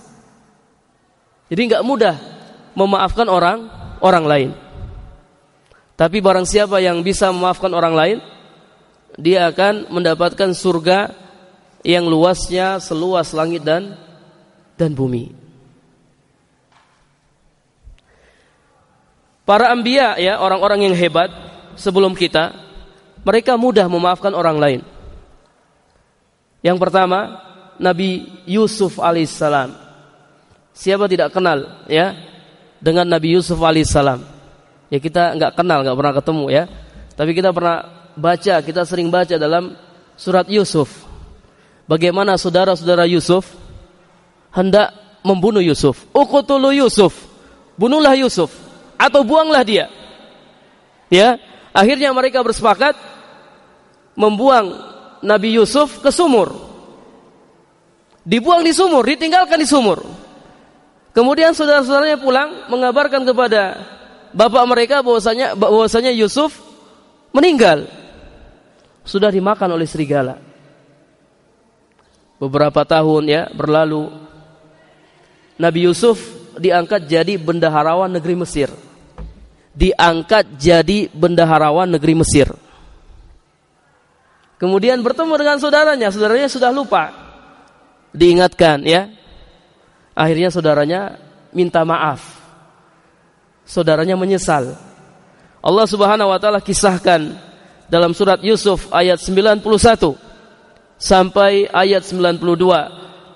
Jadi nggak mudah memaafkan orang orang lain. Tapi barang siapa yang bisa memaafkan orang lain, dia akan mendapatkan surga yang luasnya seluas langit dan dan bumi. Para ambia ya, orang-orang yang hebat sebelum kita, mereka mudah memaafkan orang lain. Yang pertama, Nabi Yusuf alaihissalam. Siapa tidak kenal ya dengan Nabi Yusuf alaihissalam? Ya kita nggak kenal, nggak pernah ketemu ya. Tapi kita pernah baca, kita sering baca dalam surat Yusuf. Bagaimana saudara-saudara Yusuf hendak membunuh Yusuf. Uqtulu Yusuf. Bunuhlah Yusuf atau buanglah dia. Ya, akhirnya mereka bersepakat membuang Nabi Yusuf ke sumur. Dibuang di sumur, ditinggalkan di sumur. Kemudian saudara-saudaranya pulang mengabarkan kepada bapak mereka bahwasanya bahwasanya Yusuf meninggal. Sudah dimakan oleh serigala. Beberapa tahun ya berlalu Nabi Yusuf diangkat jadi bendaharawan negeri Mesir. Diangkat jadi bendaharawan negeri Mesir. Kemudian bertemu dengan saudaranya, saudaranya sudah lupa. Diingatkan ya. Akhirnya saudaranya minta maaf saudaranya menyesal. Allah Subhanahu wa taala kisahkan dalam surat Yusuf ayat 91 sampai ayat 92.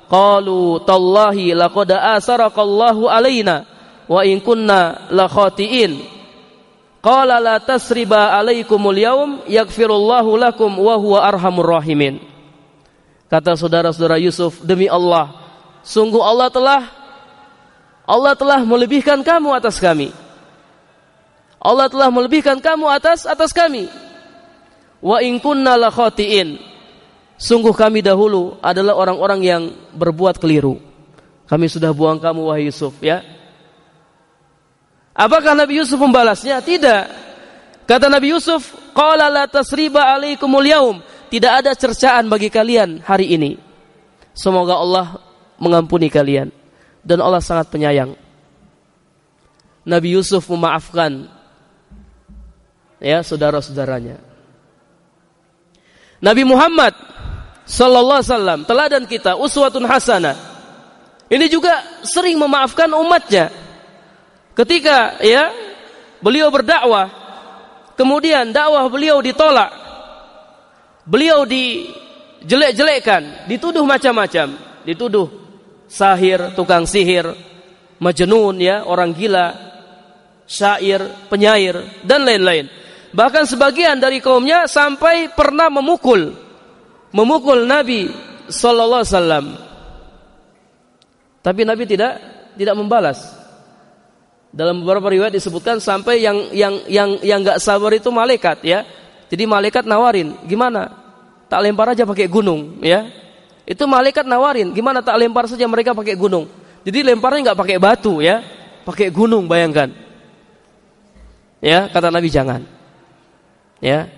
Qalu tallahi laqad asarakallahu alaina wa in kunna la khatiin. Qala la tasriba alaikumul yaum yaghfirullahu lakum wa huwa arhamur rahimin. Kata saudara-saudara Yusuf, demi Allah, sungguh Allah telah Allah telah melebihkan kamu atas kami. Allah telah melebihkan kamu atas atas kami. Wa in kunna la khatiin. Sungguh kami dahulu adalah orang-orang yang berbuat keliru. Kami sudah buang kamu wahai Yusuf ya. Apakah Nabi Yusuf membalasnya? Tidak. Kata Nabi Yusuf, "Qala la tasriba alaikumul yaum." Tidak ada cercaan bagi kalian hari ini. Semoga Allah mengampuni kalian dan Allah sangat penyayang. Nabi Yusuf memaafkan ya saudara-saudaranya. Nabi Muhammad sallallahu alaihi wasallam teladan kita uswatun hasanah. Ini juga sering memaafkan umatnya. Ketika ya beliau berdakwah kemudian dakwah beliau ditolak. Beliau dijelek-jelekkan, dituduh macam-macam, dituduh sahir, tukang sihir, majnun ya, orang gila, syair, penyair dan lain-lain. Bahkan sebagian dari kaumnya sampai pernah memukul memukul Nabi sallallahu alaihi wasallam. Tapi Nabi tidak tidak membalas. Dalam beberapa riwayat disebutkan sampai yang yang yang yang enggak sabar itu malaikat ya. Jadi malaikat nawarin, gimana? Tak lempar aja pakai gunung ya. Itu malaikat nawarin, gimana tak lempar saja mereka pakai gunung. Jadi lemparnya nggak pakai batu ya, pakai gunung bayangkan. Ya, kata Nabi jangan. Ya.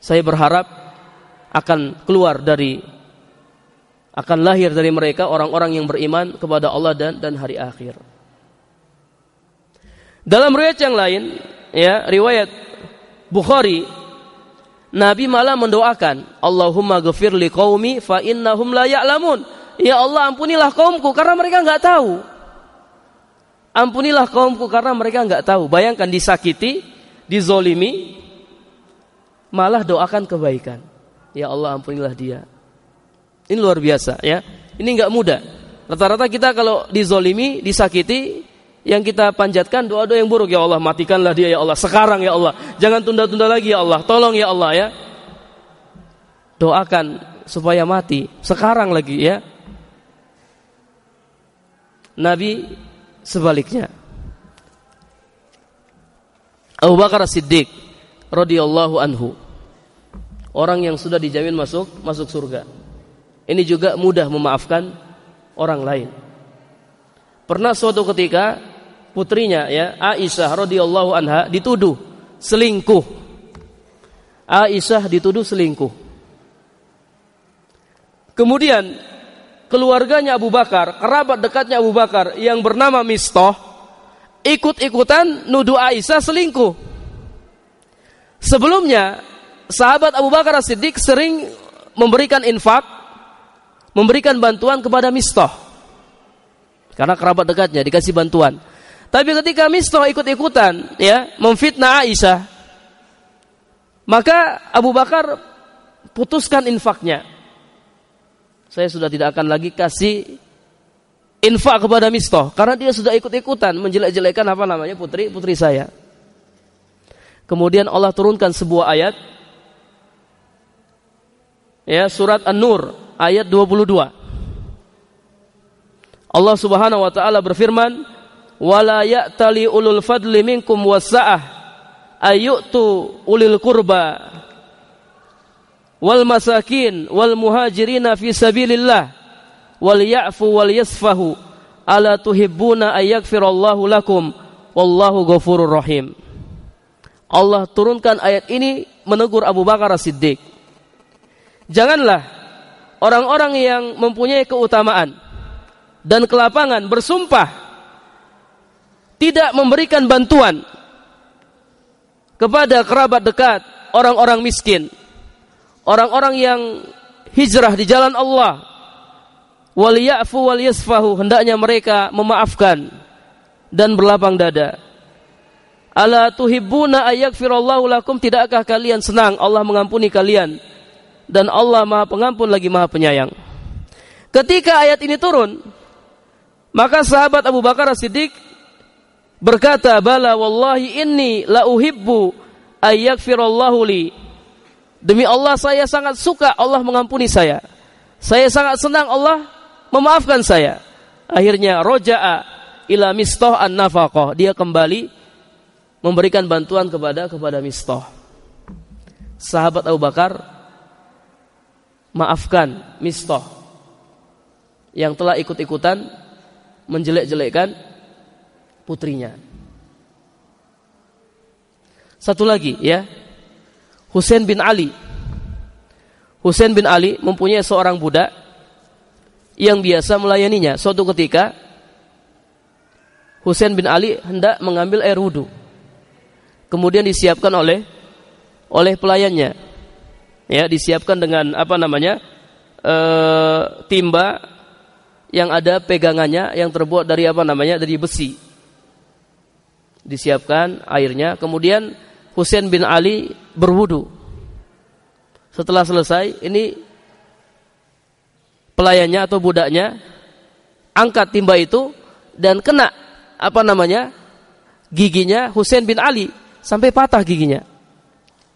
Saya berharap akan keluar dari akan lahir dari mereka orang-orang yang beriman kepada Allah dan dan hari akhir. Dalam riwayat yang lain, ya, riwayat Bukhari Nabi malah mendoakan, Allahumma ghafir li qaumi fa innahum la ya'lamun. Ya Allah ampunilah kaumku karena mereka enggak tahu. Ampunilah kaumku karena mereka enggak tahu. Bayangkan disakiti, dizolimi, malah doakan kebaikan. Ya Allah ampunilah dia. Ini luar biasa ya. Ini nggak mudah. Rata-rata kita kalau dizolimi, disakiti, yang kita panjatkan doa-doa yang buruk ya Allah matikanlah dia ya Allah. Sekarang ya Allah. Jangan tunda-tunda lagi ya Allah. Tolong ya Allah ya. Doakan supaya mati. Sekarang lagi ya. Nabi sebaliknya. Abu Bakar Siddiq radhiyallahu anhu orang yang sudah dijamin masuk masuk surga ini juga mudah memaafkan orang lain pernah suatu ketika putrinya ya Aisyah radhiyallahu anha dituduh selingkuh. Aisyah dituduh selingkuh. Kemudian keluarganya Abu Bakar, kerabat dekatnya Abu Bakar yang bernama Mistoh ikut-ikutan nuduh Aisyah selingkuh. Sebelumnya sahabat Abu Bakar As-Siddiq sering memberikan infak, memberikan bantuan kepada Mistoh. Karena kerabat dekatnya dikasih bantuan. Tapi ketika Mistoh ikut-ikutan ya memfitnah Aisyah, maka Abu Bakar putuskan infaknya. Saya sudah tidak akan lagi kasih infak kepada Mistoh karena dia sudah ikut-ikutan menjelek-jelekan apa namanya putri putri saya. Kemudian Allah turunkan sebuah ayat ya surat An-Nur ayat 22. Allah Subhanahu wa taala berfirman, wala ya'tali ulul fadli minkum wasa'ah ayyutu ulil kurba wal masakin wal muhajirina fi sabilillah wal ya'fu wal yasfahu ala tuhibbuna ayyakfirallahu lakum wallahu ghafurur rahim Allah turunkan ayat ini menegur Abu Bakar As-Siddiq janganlah orang-orang yang mempunyai keutamaan dan kelapangan bersumpah tidak memberikan bantuan kepada kerabat dekat, orang-orang miskin, orang-orang yang hijrah di jalan Allah. Waliyafu wal yasfahu hendaknya mereka memaafkan dan berlapang dada. Ala tuhibbuna ayyakfirallahu lakum tidakkah kalian senang Allah mengampuni kalian dan Allah Maha Pengampun lagi Maha Penyayang. Ketika ayat ini turun, maka sahabat Abu Bakar Siddiq berkata bala wallahi inni la uhibbu ayyakfirallahu li. Demi Allah saya sangat suka Allah mengampuni saya. Saya sangat senang Allah memaafkan saya. Akhirnya roja'a ila mistoh an nafaqah. Dia kembali memberikan bantuan kepada kepada mistoh. Sahabat Abu Bakar maafkan mistoh yang telah ikut-ikutan menjelek-jelekkan putrinya. Satu lagi ya. Husain bin Ali. Husain bin Ali mempunyai seorang budak yang biasa melayaninya. Suatu ketika Husain bin Ali hendak mengambil air wudhu. Kemudian disiapkan oleh oleh pelayannya. Ya, disiapkan dengan apa namanya? E, timba yang ada pegangannya yang terbuat dari apa namanya? dari besi disiapkan airnya. Kemudian Husain bin Ali berwudu. Setelah selesai, ini pelayannya atau budaknya angkat timba itu dan kena apa namanya giginya Husain bin Ali sampai patah giginya.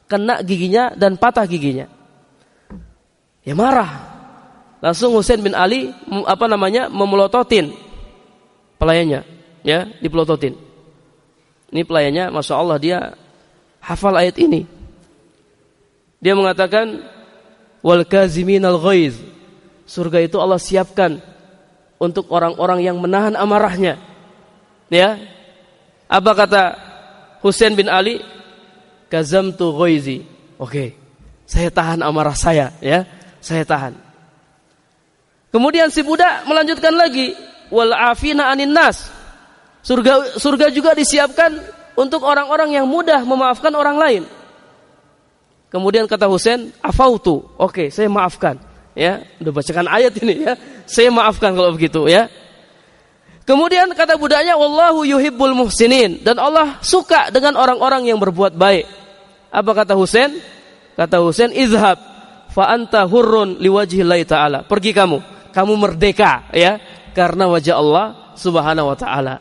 Kena giginya dan patah giginya. Ya marah. Langsung Husain bin Ali apa namanya memelototin pelayannya, ya, dipelototin. Ini pelayannya, masya Allah dia hafal ayat ini. Dia mengatakan wal kaziminal ghaiz. Surga itu Allah siapkan untuk orang-orang yang menahan amarahnya. Ya. Apa kata Husain bin Ali? Kazamtu ghaizi. Oke. Saya tahan amarah saya, ya. Saya tahan. Kemudian si budak melanjutkan lagi wal afina anin nas Surga surga juga disiapkan untuk orang-orang yang mudah memaafkan orang lain. Kemudian kata Husain, afautu. Oke, saya maafkan. Ya, udah bacakan ayat ini ya. Saya maafkan kalau begitu ya. Kemudian kata budaknya, Wallahu yuhibbul muhsinin. Dan Allah suka dengan orang-orang yang berbuat baik. Apa kata Husain? Kata Husain, "Izhab fa anta hurrun liwajhillahi taala." Pergi kamu, kamu merdeka ya karena wajah Allah Subhanahu wa taala.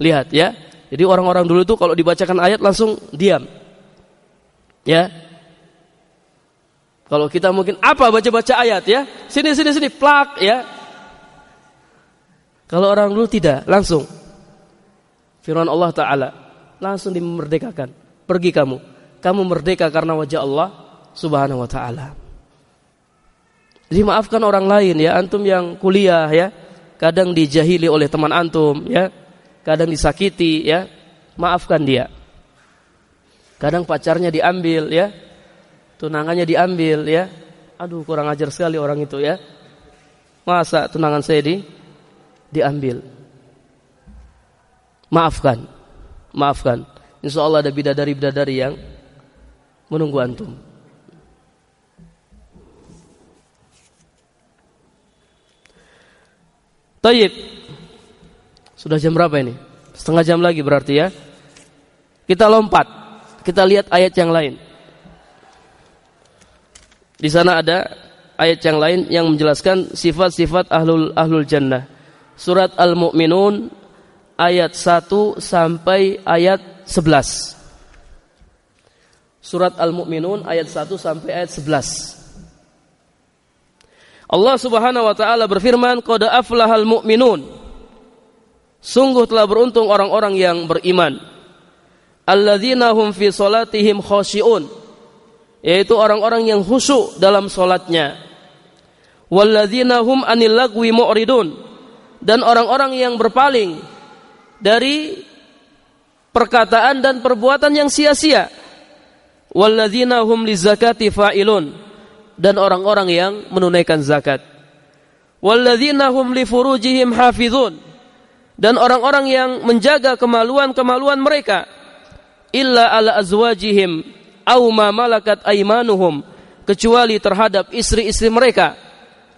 Lihat ya. Jadi orang-orang dulu itu kalau dibacakan ayat langsung diam. Ya. Kalau kita mungkin apa baca-baca ayat ya? Sini sini sini plak ya. Kalau orang dulu tidak, langsung firman Allah taala langsung dimerdekakan. Pergi kamu. Kamu merdeka karena wajah Allah Subhanahu wa taala. Jadi maafkan orang lain ya, antum yang kuliah ya, kadang dijahili oleh teman antum ya, kadang disakiti ya, maafkan dia. Kadang pacarnya diambil ya, tunangannya diambil ya. Aduh kurang ajar sekali orang itu ya. Masa tunangan saya di diambil? Maafkan, maafkan. Insya Allah ada bidadari-bidadari yang menunggu antum. Tayyib. Sudah jam berapa ini? Setengah jam lagi berarti ya. Kita lompat. Kita lihat ayat yang lain. Di sana ada ayat yang lain yang menjelaskan sifat-sifat ahlul ahlul jannah. Surat Al-Mu'minun ayat 1 sampai ayat 11. Surat Al-Mu'minun ayat 1 sampai ayat 11. Allah Subhanahu wa taala berfirman, "Qad aflahal mu'minun." Sungguh telah beruntung orang-orang yang beriman. Alladzina hum fi salatihim khashi'un. Yaitu orang-orang yang khusyuk dalam salatnya. Walladzina hum anil lagwi mu'ridun. Dan orang-orang yang berpaling dari perkataan dan perbuatan yang sia-sia. Walladzina hum lizakati fa'ilun dan orang-orang yang menunaikan zakat. Walladzina hum li furujihim hafizun dan orang-orang yang menjaga kemaluan-kemaluan mereka illa ala azwajihim aw ma malakat aymanuhum kecuali terhadap istri-istri mereka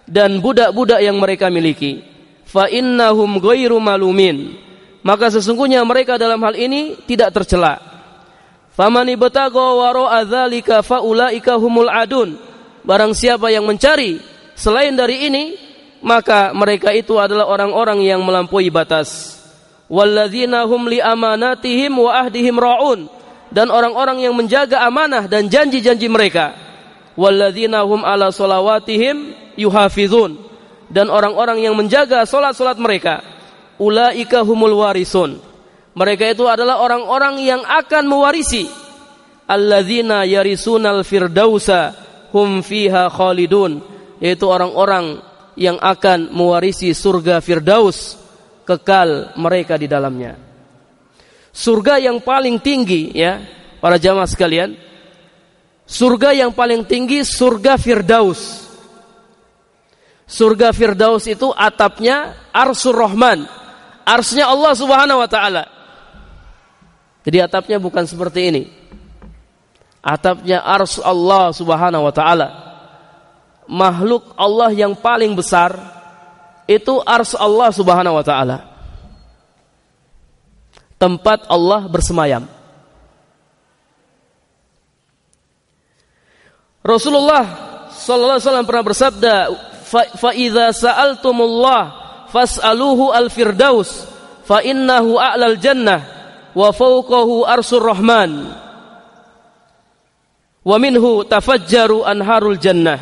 dan budak-budak yang mereka miliki. Fa innahum ghairu malumin. Maka sesungguhnya mereka dalam hal ini tidak tercela. Faman ibtagha wara'a dzalika faulaika humul adun. Barang siapa yang mencari selain dari ini maka mereka itu adalah orang-orang yang melampaui batas. Walladzina hum li amanatihim wa ahdihim raun. Dan orang-orang yang menjaga amanah dan janji-janji mereka. Walladzina hum ala salawatihim yuhafizun dan orang-orang yang menjaga salat-salat mereka ulaika humul warisun mereka itu adalah orang-orang yang akan mewarisi alladzina yarisunal firdausa hum fiha khalidun yaitu orang-orang yang akan mewarisi surga Firdaus kekal mereka di dalamnya. Surga yang paling tinggi ya, para jamaah sekalian. Surga yang paling tinggi surga Firdaus. Surga Firdaus itu atapnya Arsur Rahman. Arsnya Allah Subhanahu wa taala. Jadi atapnya bukan seperti ini atapnya ars Allah Subhanahu wa taala. Makhluk Allah yang paling besar itu ars Allah Subhanahu wa taala. Tempat Allah bersemayam. Rasulullah sallallahu alaihi wasallam pernah bersabda, "Fa idza sa'altumullah fas'aluhu al-firdaus, fa innahu a'lal jannah wa fawqahu arsur rahman." Wa minhu tafajjaru anharul jannah.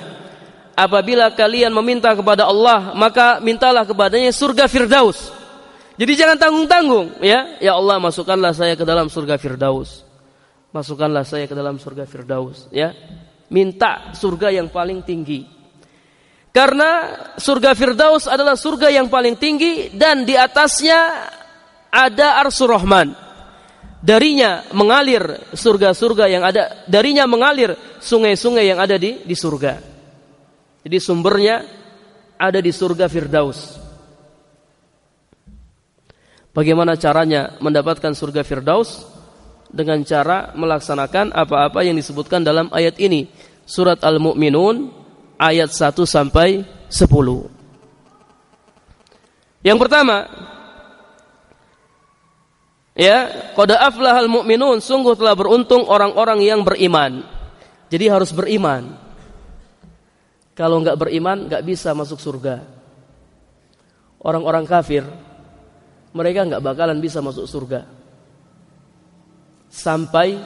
Apabila kalian meminta kepada Allah, maka mintalah kepadanya surga Firdaus. Jadi jangan tanggung-tanggung, ya. Ya Allah, masukkanlah saya ke dalam surga Firdaus. Masukkanlah saya ke dalam surga Firdaus, ya. Minta surga yang paling tinggi. Karena surga Firdaus adalah surga yang paling tinggi dan di atasnya ada Arsur Rahman. Darinya mengalir surga-surga yang ada darinya mengalir sungai-sungai yang ada di di surga. Jadi sumbernya ada di surga Firdaus. Bagaimana caranya mendapatkan surga Firdaus? Dengan cara melaksanakan apa-apa yang disebutkan dalam ayat ini. Surat Al-Mu'minun ayat 1 sampai 10 yang pertama Ya, qad aflahal mu'minun, sungguh telah beruntung orang-orang yang beriman. Jadi harus beriman. Kalau nggak beriman nggak bisa masuk surga. Orang-orang kafir mereka nggak bakalan bisa masuk surga. Sampai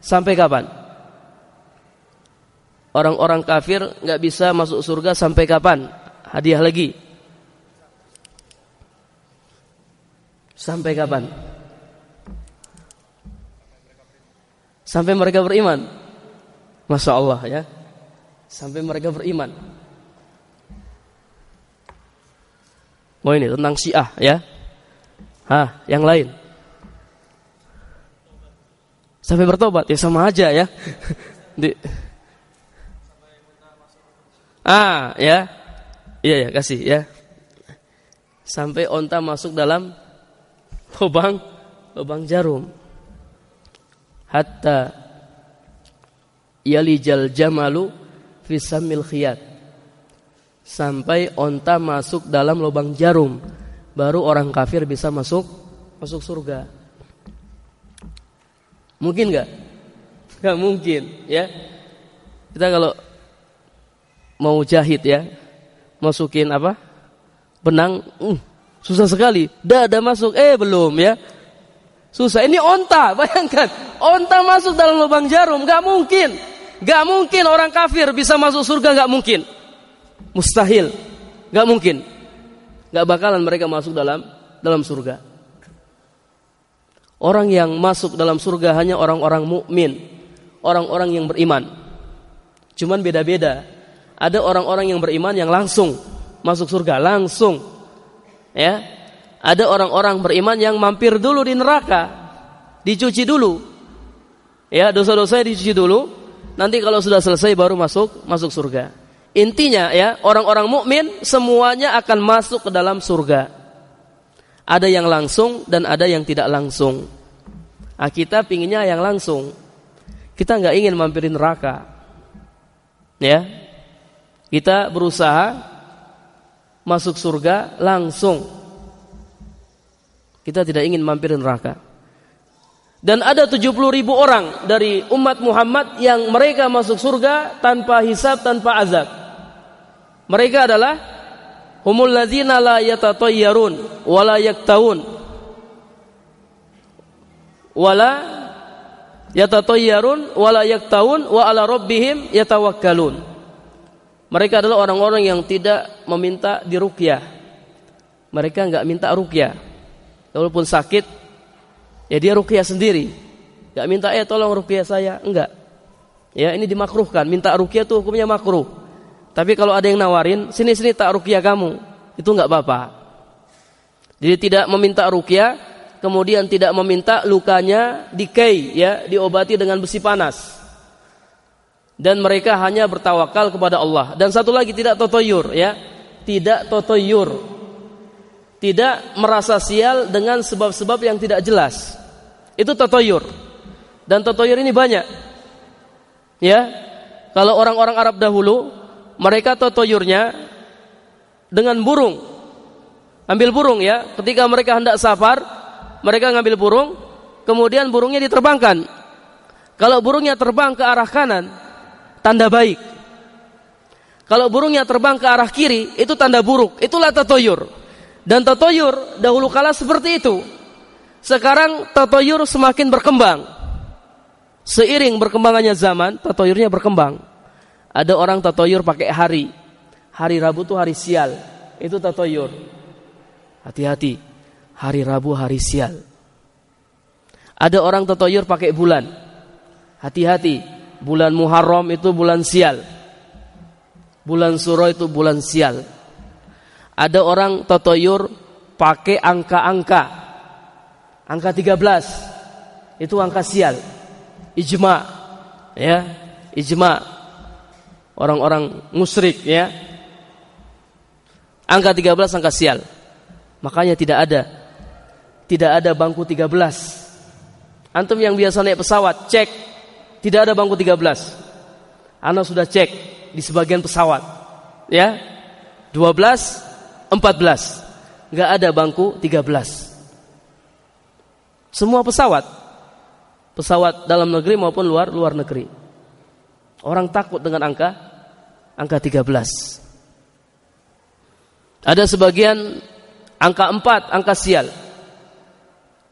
sampai kapan? Orang-orang kafir nggak bisa masuk surga sampai kapan? Hadiah lagi. Sampai kapan? Sampai mereka beriman. Masya Allah ya. Sampai mereka beriman. Oh ini tentang Syiah ya. Hah, yang lain. Sampai bertobat ya sama aja ya. Di. Ah, ya. Iya ya, kasih ya. Sampai onta masuk dalam lubang lubang jarum. Hatta yalijal jamalu fisamil khiyat sampai onta masuk dalam lubang jarum baru orang kafir bisa masuk masuk surga mungkin nggak nggak mungkin ya kita kalau mau jahit ya masukin apa benang uh, susah sekali dah ada masuk eh belum ya susah ini onta bayangkan onta masuk dalam lubang jarum nggak mungkin Gak mungkin orang kafir bisa masuk surga, gak mungkin. Mustahil. Gak mungkin. Gak bakalan mereka masuk dalam dalam surga. Orang yang masuk dalam surga hanya orang-orang mukmin, orang-orang yang beriman. Cuman beda-beda. Ada orang-orang yang beriman yang langsung masuk surga, langsung. Ya. Ada orang-orang beriman yang mampir dulu di neraka, dicuci dulu. Ya, dosa-dosanya dicuci dulu, Nanti kalau sudah selesai baru masuk masuk surga. Intinya ya, orang-orang mukmin semuanya akan masuk ke dalam surga. Ada yang langsung dan ada yang tidak langsung. Nah, kita pinginnya yang langsung. Kita nggak ingin mampirin neraka. Ya. Kita berusaha masuk surga langsung. Kita tidak ingin mampirin neraka. Dan ada 70 ribu orang dari umat Muhammad yang mereka masuk surga tanpa hisab, tanpa azab. Mereka adalah humul ladzina la yatatayyarun wa la yaktaun wala yatatayyarun wa la yaktaun wa ala rabbihim yatawakkalun. Mereka adalah orang-orang yang tidak meminta diruqyah. Mereka enggak minta ruqyah. Walaupun sakit Ya dia rukyah sendiri. Gak minta eh tolong rukyah saya, enggak. Ya ini dimakruhkan, minta rukyah itu hukumnya makruh. Tapi kalau ada yang nawarin, sini sini tak rukyah kamu, itu enggak apa-apa. Jadi tidak meminta rukyah, kemudian tidak meminta lukanya dikei, ya diobati dengan besi panas. Dan mereka hanya bertawakal kepada Allah. Dan satu lagi tidak totoyur, ya tidak totoyur, tidak merasa sial dengan sebab-sebab yang tidak jelas. Itu totoyur. Dan totoyur ini banyak. Ya. Kalau orang-orang Arab dahulu, mereka totoyurnya dengan burung. Ambil burung ya. Ketika mereka hendak safar, mereka ngambil burung, kemudian burungnya diterbangkan. Kalau burungnya terbang ke arah kanan, tanda baik. Kalau burungnya terbang ke arah kiri, itu tanda buruk. Itulah totoyur. Dan totoyur dahulu kala seperti itu. Sekarang tatoyur semakin berkembang. Seiring berkembangannya zaman, tatoyurnya berkembang. Ada orang tatoyur pakai hari. Hari Rabu tuh hari sial. Itu tatoyur. Hati-hati. Hari Rabu hari sial. Ada orang tatoyur pakai bulan. Hati-hati. Bulan Muharram itu bulan sial. Bulan Suro itu bulan sial. Ada orang tatoyur pakai angka-angka. Angka 13 itu angka sial. Ijma ya. Ijma. Orang-orang musyrik ya. Angka 13 angka sial. Makanya tidak ada. Tidak ada bangku 13 antum yang biasa naik pesawat cek tidak ada bangku 13 Anda sudah cek di sebagian pesawat ya 12 14 nggak ada bangku 13 semua pesawat. Pesawat dalam negeri maupun luar luar negeri. Orang takut dengan angka angka 13. Ada sebagian angka 4, angka sial.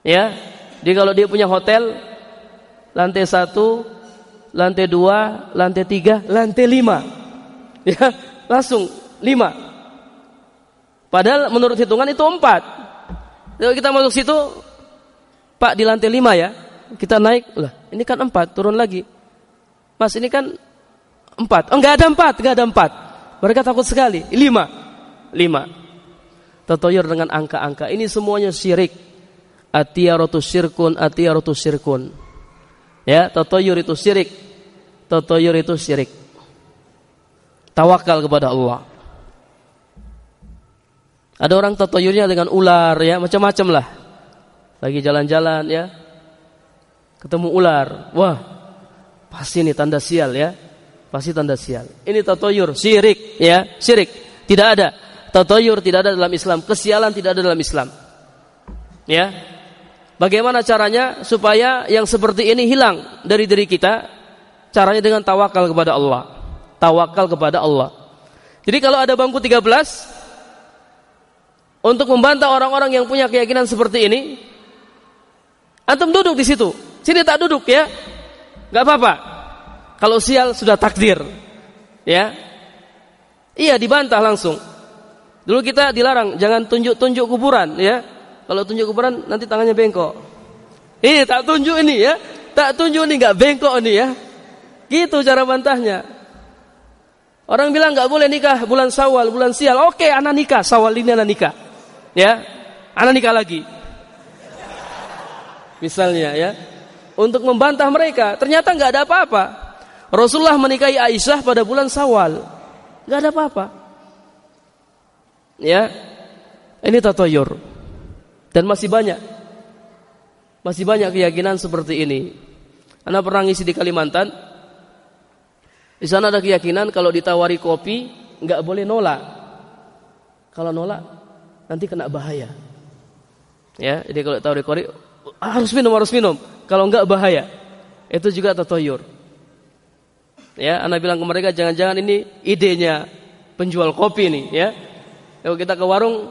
Ya. Jadi kalau dia punya hotel lantai 1, lantai 2, lantai 3, lantai 5. Ya, langsung 5. Padahal menurut hitungan itu 4. Kalau kita masuk situ Pak di lantai 5 ya. Kita naik, lah ini kan 4, turun lagi. Mas ini kan 4. Oh enggak ada 4, enggak ada 4. Mereka takut sekali. 5. 5. Tatoyur dengan angka-angka. Ini semuanya syirik. Atiyaratu syirkun, atiyaratu syirkun. Ya, tatoyur itu syirik. Tatoyur itu syirik. Tawakal kepada Allah. Ada orang tatoyurnya dengan ular ya, macam-macam lah. Lagi jalan-jalan ya. Ketemu ular. Wah, pasti ini tanda sial ya. Pasti tanda sial. Ini tatoyur, syirik ya, syirik. Tidak ada. Tatoyur tidak ada dalam Islam, kesialan tidak ada dalam Islam. Ya. Bagaimana caranya supaya yang seperti ini hilang dari diri kita? Caranya dengan tawakal kepada Allah. Tawakal kepada Allah. Jadi kalau ada bangku 13 untuk membantah orang-orang yang punya keyakinan seperti ini, antum duduk di situ. Sini tak duduk ya. Gak apa-apa. Kalau sial sudah takdir. Ya. Iya dibantah langsung. Dulu kita dilarang jangan tunjuk-tunjuk kuburan ya. Kalau tunjuk kuburan nanti tangannya bengkok. Ini tak tunjuk ini ya. Tak tunjuk ini nggak bengkok ini ya. Gitu cara bantahnya. Orang bilang nggak boleh nikah bulan Sawal, bulan Sial. Oke, anak nikah, Sawal ini anak nikah. Ya. Anak nikah lagi. Misalnya ya. Untuk membantah mereka, ternyata nggak ada apa-apa. Rasulullah menikahi Aisyah pada bulan Sawal. nggak ada apa-apa. Ya. Ini tatoyur. Dan masih banyak. Masih banyak keyakinan seperti ini. Anda pernah ngisi di Kalimantan? Di sana ada keyakinan kalau ditawari kopi nggak boleh nolak. Kalau nolak nanti kena bahaya. Ya, jadi kalau tawari kopi harus minum harus minum. Kalau enggak bahaya. Itu juga tatoyur. Ya, anda bilang ke mereka jangan-jangan ini idenya penjual kopi nih, ya. Kalau kita ke warung,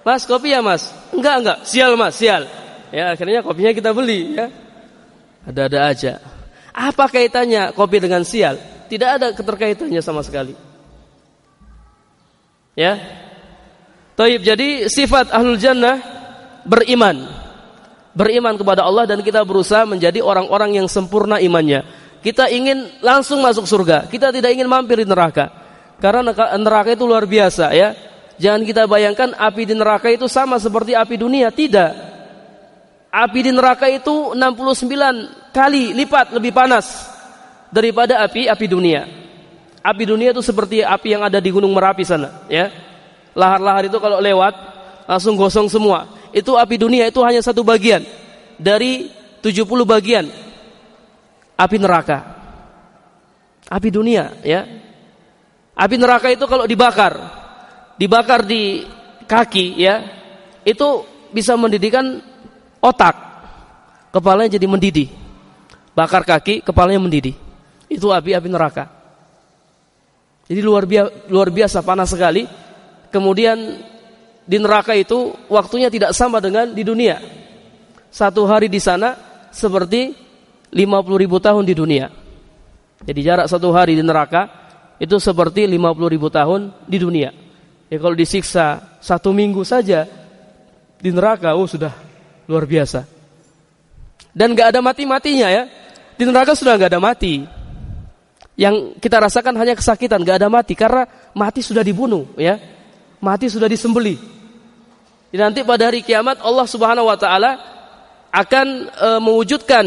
Mas kopi ya Mas? Enggak enggak, sial Mas, sial. Ya, akhirnya kopinya kita beli, ya. Ada-ada aja. Apa kaitannya kopi dengan sial? Tidak ada keterkaitannya sama sekali. Ya. Taib. Jadi sifat ahlul jannah beriman. Beriman kepada Allah dan kita berusaha menjadi orang-orang yang sempurna imannya. Kita ingin langsung masuk surga. Kita tidak ingin mampir di neraka. Karena neraka itu luar biasa ya. Jangan kita bayangkan api di neraka itu sama seperti api dunia. Tidak. Api di neraka itu 69 kali lipat lebih panas daripada api api dunia. Api dunia itu seperti api yang ada di Gunung Merapi sana, ya. Lahar-lahar itu kalau lewat langsung gosong semua. Itu api dunia itu hanya satu bagian dari 70 bagian api neraka. Api dunia, ya. Api neraka itu kalau dibakar, dibakar di kaki, ya, itu bisa mendidihkan otak. Kepalanya jadi mendidih. Bakar kaki, kepalanya mendidih. Itu api-api neraka. Jadi luar biasa, luar biasa panas sekali. Kemudian di neraka itu waktunya tidak sama dengan di dunia. Satu hari di sana seperti 50 ribu tahun di dunia. Jadi jarak satu hari di neraka itu seperti 50 ribu tahun di dunia. Ya kalau disiksa satu minggu saja di neraka, oh sudah luar biasa. Dan gak ada mati-matinya ya. Di neraka sudah gak ada mati. Yang kita rasakan hanya kesakitan, gak ada mati karena mati sudah dibunuh, ya. Mati sudah disembeli. Dan nanti pada hari kiamat Allah Subhanahu wa taala akan e, mewujudkan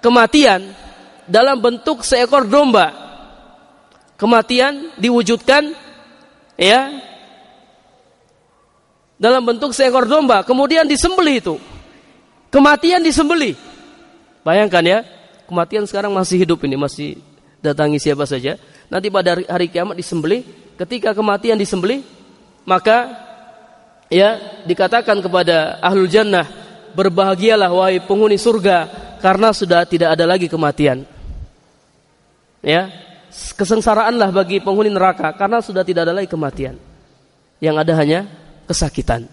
kematian dalam bentuk seekor domba. Kematian diwujudkan ya dalam bentuk seekor domba, kemudian disembeli itu. Kematian disembeli. Bayangkan ya, kematian sekarang masih hidup ini, masih datangi siapa saja. Nanti pada hari, kiamat disembeli, ketika kematian disembeli, maka ya dikatakan kepada ahlul jannah, berbahagialah wahai penghuni surga karena sudah tidak ada lagi kematian. Ya, kesengsaraanlah bagi penghuni neraka karena sudah tidak ada lagi kematian. Yang ada hanya kesakitan.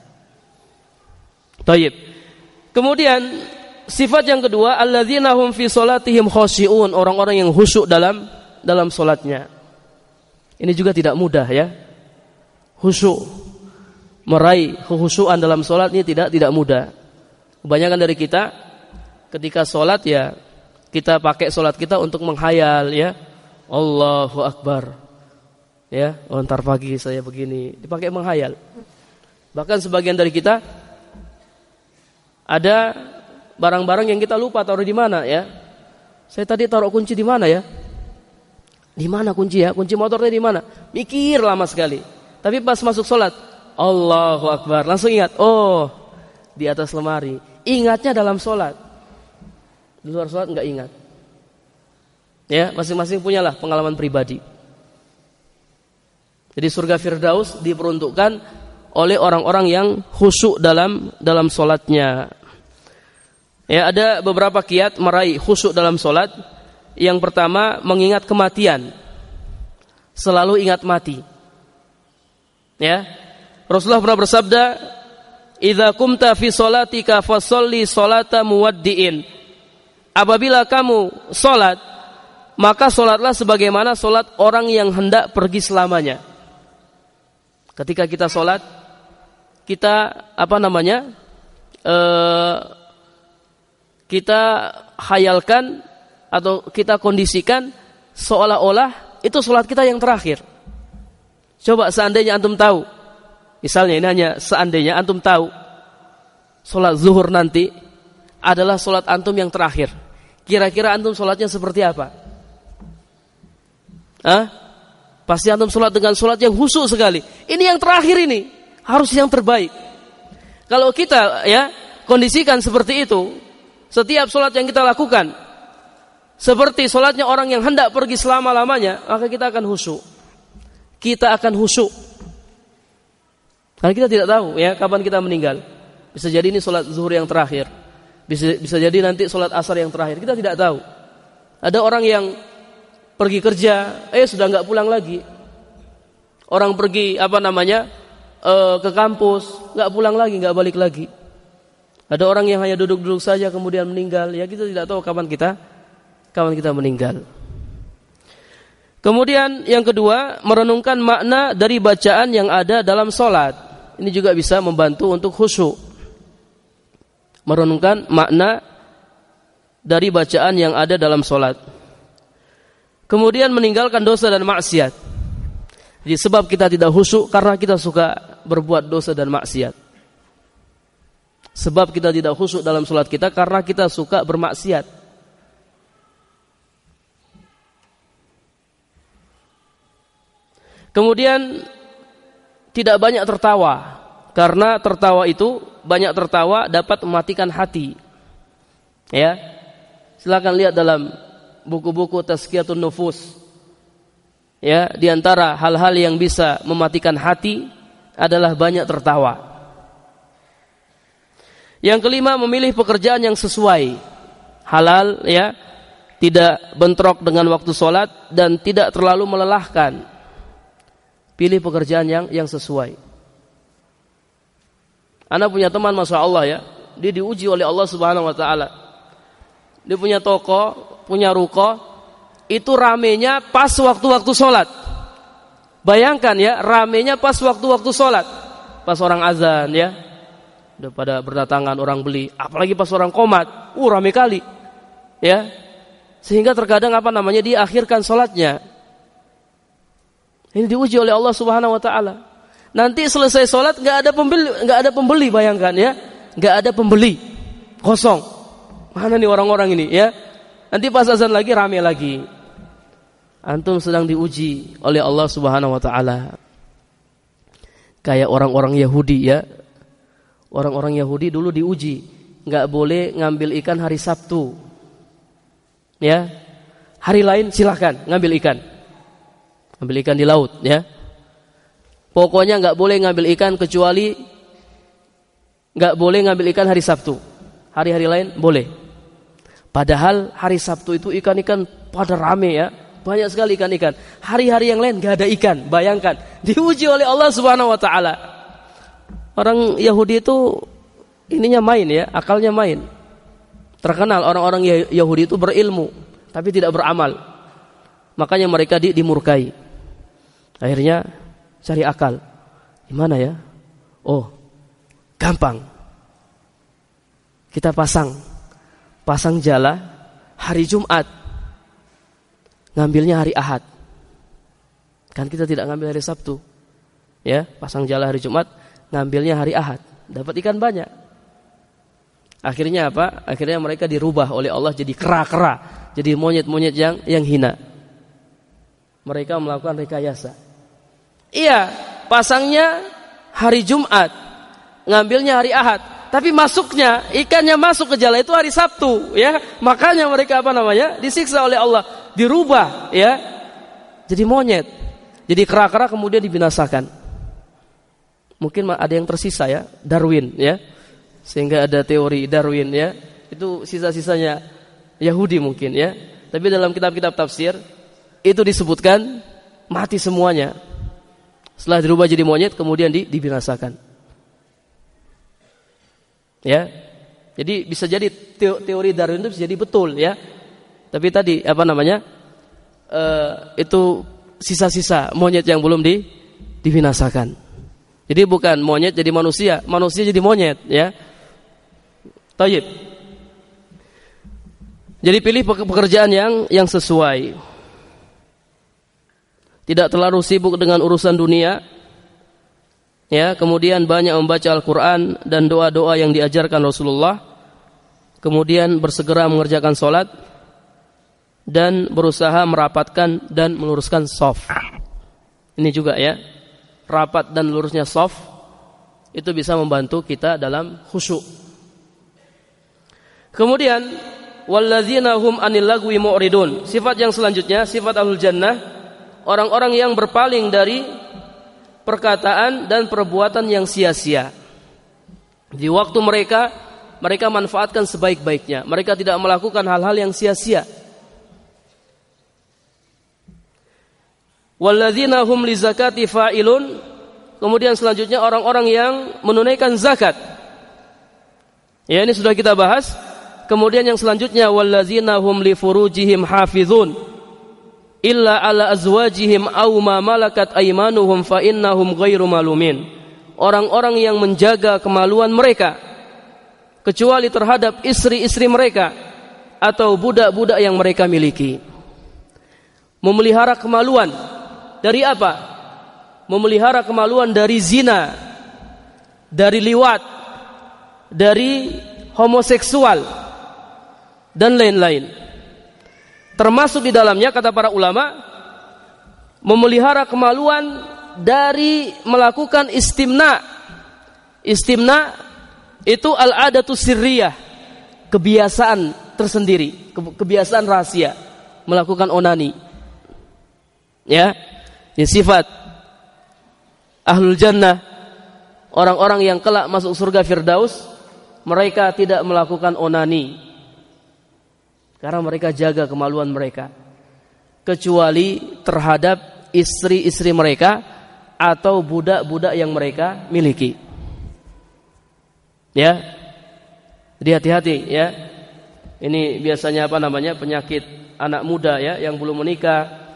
Taib. Kemudian sifat yang kedua alladzina hum fi salatihim khashi'un, orang-orang yang khusyuk dalam dalam salatnya. Ini juga tidak mudah ya. Khusyuk meraih kekhusyuan dalam salat ini tidak tidak mudah. Kebanyakan dari kita ketika salat ya kita pakai salat kita untuk menghayal ya. Allahu akbar. Ya, oh, pagi saya begini, dipakai menghayal. Bahkan sebagian dari kita ada barang-barang yang kita lupa taruh di mana ya. Saya tadi taruh kunci di mana ya? Di mana kunci ya? Kunci motornya di mana? Mikir lama sekali. Tapi pas masuk sholat, Allahu Akbar, langsung ingat. Oh, di atas lemari. Ingatnya dalam sholat. Di luar sholat nggak ingat. Ya, masing-masing punyalah pengalaman pribadi. Jadi surga Firdaus diperuntukkan oleh orang-orang yang khusyuk dalam dalam sholatnya. Ya, ada beberapa kiat meraih khusyuk dalam solat. Yang pertama, mengingat kematian. Selalu ingat mati. Ya. Rasulullah pernah bersabda, "Idza kumta fi salatika fasalli salata muwaddiin." Apabila kamu salat, maka salatlah sebagaimana salat orang yang hendak pergi selamanya. Ketika kita salat, kita apa namanya? Eh, kita hayalkan atau kita kondisikan seolah-olah itu sholat kita yang terakhir. Coba seandainya antum tahu, misalnya ini hanya seandainya antum tahu sholat zuhur nanti adalah sholat antum yang terakhir. Kira-kira antum sholatnya seperti apa? Hah? Pasti antum sholat dengan sholat yang khusyuk sekali. Ini yang terakhir ini harus yang terbaik. Kalau kita ya kondisikan seperti itu, setiap sholat yang kita lakukan seperti sholatnya orang yang hendak pergi selama-lamanya, maka kita akan khusyuk. Kita akan khusyuk. Karena kita tidak tahu ya kapan kita meninggal. Bisa jadi ini sholat zuhur yang terakhir. Bisa, bisa jadi nanti sholat asar yang terakhir. Kita tidak tahu. Ada orang yang pergi kerja, eh sudah nggak pulang lagi. Orang pergi apa namanya eh, ke kampus, nggak pulang lagi, nggak balik lagi. Ada orang yang hanya duduk-duduk saja kemudian meninggal, ya kita tidak tahu kapan kita kapan kita meninggal. Kemudian yang kedua, merenungkan makna dari bacaan yang ada dalam solat. Ini juga bisa membantu untuk khusyuk. Merenungkan makna dari bacaan yang ada dalam solat. Kemudian meninggalkan dosa dan maksiat. Jadi sebab kita tidak khusyuk karena kita suka berbuat dosa dan maksiat. Sebab kita tidak khusyuk dalam sholat kita karena kita suka bermaksiat. Kemudian tidak banyak tertawa karena tertawa itu banyak tertawa dapat mematikan hati. Ya. Silakan lihat dalam buku-buku tazkiyatun nufus. Ya, di antara hal-hal yang bisa mematikan hati adalah banyak tertawa. Yang kelima memilih pekerjaan yang sesuai. Halal ya. Tidak bentrok dengan waktu sholat dan tidak terlalu melelahkan. Pilih pekerjaan yang yang sesuai. Anda punya teman Masya Allah ya. Dia diuji oleh Allah subhanahu wa ta'ala. Dia punya toko, punya ruko. Itu ramenya pas waktu-waktu sholat. Bayangkan ya, ramenya pas waktu-waktu sholat. Pas orang azan ya udah pada berdatangan orang beli, apalagi pas orang komat, uh rame kali. Ya. Sehingga terkadang apa namanya diakhirkan sholatnya. Ini diuji oleh Allah Subhanahu wa taala. Nanti selesai sholat nggak ada pembeli, nggak ada pembeli bayangkan ya, nggak ada pembeli, kosong. Mana nih orang-orang ini ya? Nanti pas azan lagi rame lagi. Antum sedang diuji oleh Allah Subhanahu wa taala. Kayak orang-orang Yahudi ya, Orang-orang Yahudi dulu diuji, nggak boleh ngambil ikan hari Sabtu. Ya, hari lain silahkan ngambil ikan, ngambil ikan di laut. Ya, pokoknya nggak boleh ngambil ikan kecuali nggak boleh ngambil ikan hari Sabtu. Hari-hari lain boleh. Padahal hari Sabtu itu ikan-ikan pada rame ya, Banyak sekali ikan-ikan. Hari-hari yang lain gak ada ikan. Bayangkan, diuji oleh Allah Subhanahu wa taala. Orang Yahudi itu ininya main ya, akalnya main. Terkenal orang-orang Yahudi itu berilmu tapi tidak beramal. Makanya mereka di, dimurkai. Akhirnya cari akal. Gimana ya? Oh, gampang. Kita pasang pasang jala hari Jumat. Ngambilnya hari Ahad. Kan kita tidak ngambil hari Sabtu. Ya, pasang jala hari Jumat, ngambilnya hari Ahad. Dapat ikan banyak. Akhirnya apa? Akhirnya mereka dirubah oleh Allah jadi kera-kera, jadi monyet-monyet yang yang hina. Mereka melakukan rekayasa. Iya, pasangnya hari Jumat, ngambilnya hari Ahad, tapi masuknya ikannya masuk ke jala itu hari Sabtu, ya. Makanya mereka apa namanya? disiksa oleh Allah, dirubah, ya. Jadi monyet. Jadi kera-kera kemudian dibinasakan. Mungkin ada yang tersisa ya, Darwin, ya sehingga ada teori Darwin ya. Itu sisa-sisanya Yahudi mungkin ya. Tapi dalam kitab-kitab tafsir itu disebutkan mati semuanya. Setelah dirubah jadi monyet kemudian di, dibinasakan. Ya. Jadi bisa jadi teori Darwin itu bisa jadi betul ya. Tapi tadi apa namanya? Uh, itu sisa-sisa monyet yang belum di, dibinasakan. Jadi bukan monyet jadi manusia, manusia jadi monyet ya. Tayyib. Jadi pilih pekerjaan yang yang sesuai. Tidak terlalu sibuk dengan urusan dunia. Ya, kemudian banyak membaca Al-Qur'an dan doa-doa yang diajarkan Rasulullah. Kemudian bersegera mengerjakan solat dan berusaha merapatkan dan meluruskan soft. Ini juga ya, rapat dan lurusnya soft itu bisa membantu kita dalam khusyuk Kemudian hum anil. Sifat yang selanjutnya sifat ahlul jannah orang-orang yang berpaling dari perkataan dan perbuatan yang sia-sia. Di waktu mereka mereka manfaatkan sebaik-baiknya. Mereka tidak melakukan hal-hal yang sia-sia. Walladzina hum li zakati fa'ilun. Kemudian selanjutnya orang-orang yang menunaikan zakat. Ya ini sudah kita bahas Kemudian yang selanjutnya wallazina hum li furujihim hafizun illa ala azwajihim aw ma malakat aymanuhum fa innahum ghairu malumin. Orang-orang yang menjaga kemaluan mereka kecuali terhadap istri-istri mereka atau budak-budak yang mereka miliki. Memelihara kemaluan dari apa? Memelihara kemaluan dari zina, dari liwat, dari homoseksual, dan lain-lain. Termasuk di dalamnya kata para ulama memelihara kemaluan dari melakukan istimna. Istimna itu al-adatu sirriyah, kebiasaan tersendiri, kebiasaan rahasia melakukan onani. Ya, ini sifat ahlul jannah orang-orang yang kelak masuk surga firdaus mereka tidak melakukan onani karena mereka jaga kemaluan mereka. Kecuali terhadap istri-istri mereka atau budak-budak yang mereka miliki. Ya. Jadi hati-hati ya. Ini biasanya apa namanya? penyakit anak muda ya yang belum menikah.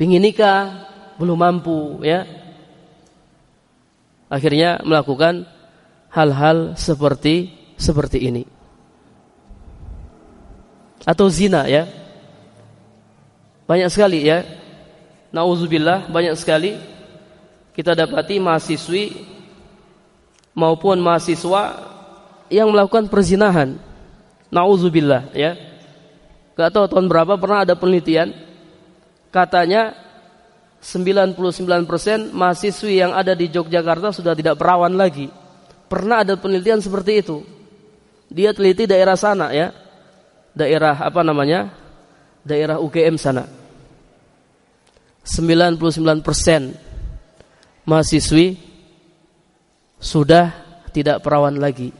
Pingin nikah, belum mampu ya. Akhirnya melakukan hal-hal seperti seperti ini atau zina ya. Banyak sekali ya. Nauzubillah banyak sekali kita dapati mahasiswi maupun mahasiswa yang melakukan perzinahan. Nauzubillah ya. Gak tahu tahun berapa pernah ada penelitian katanya 99% mahasiswi yang ada di Yogyakarta sudah tidak perawan lagi. Pernah ada penelitian seperti itu. Dia teliti daerah sana ya daerah apa namanya? Daerah UGM sana. 99% mahasiswi sudah tidak perawan lagi.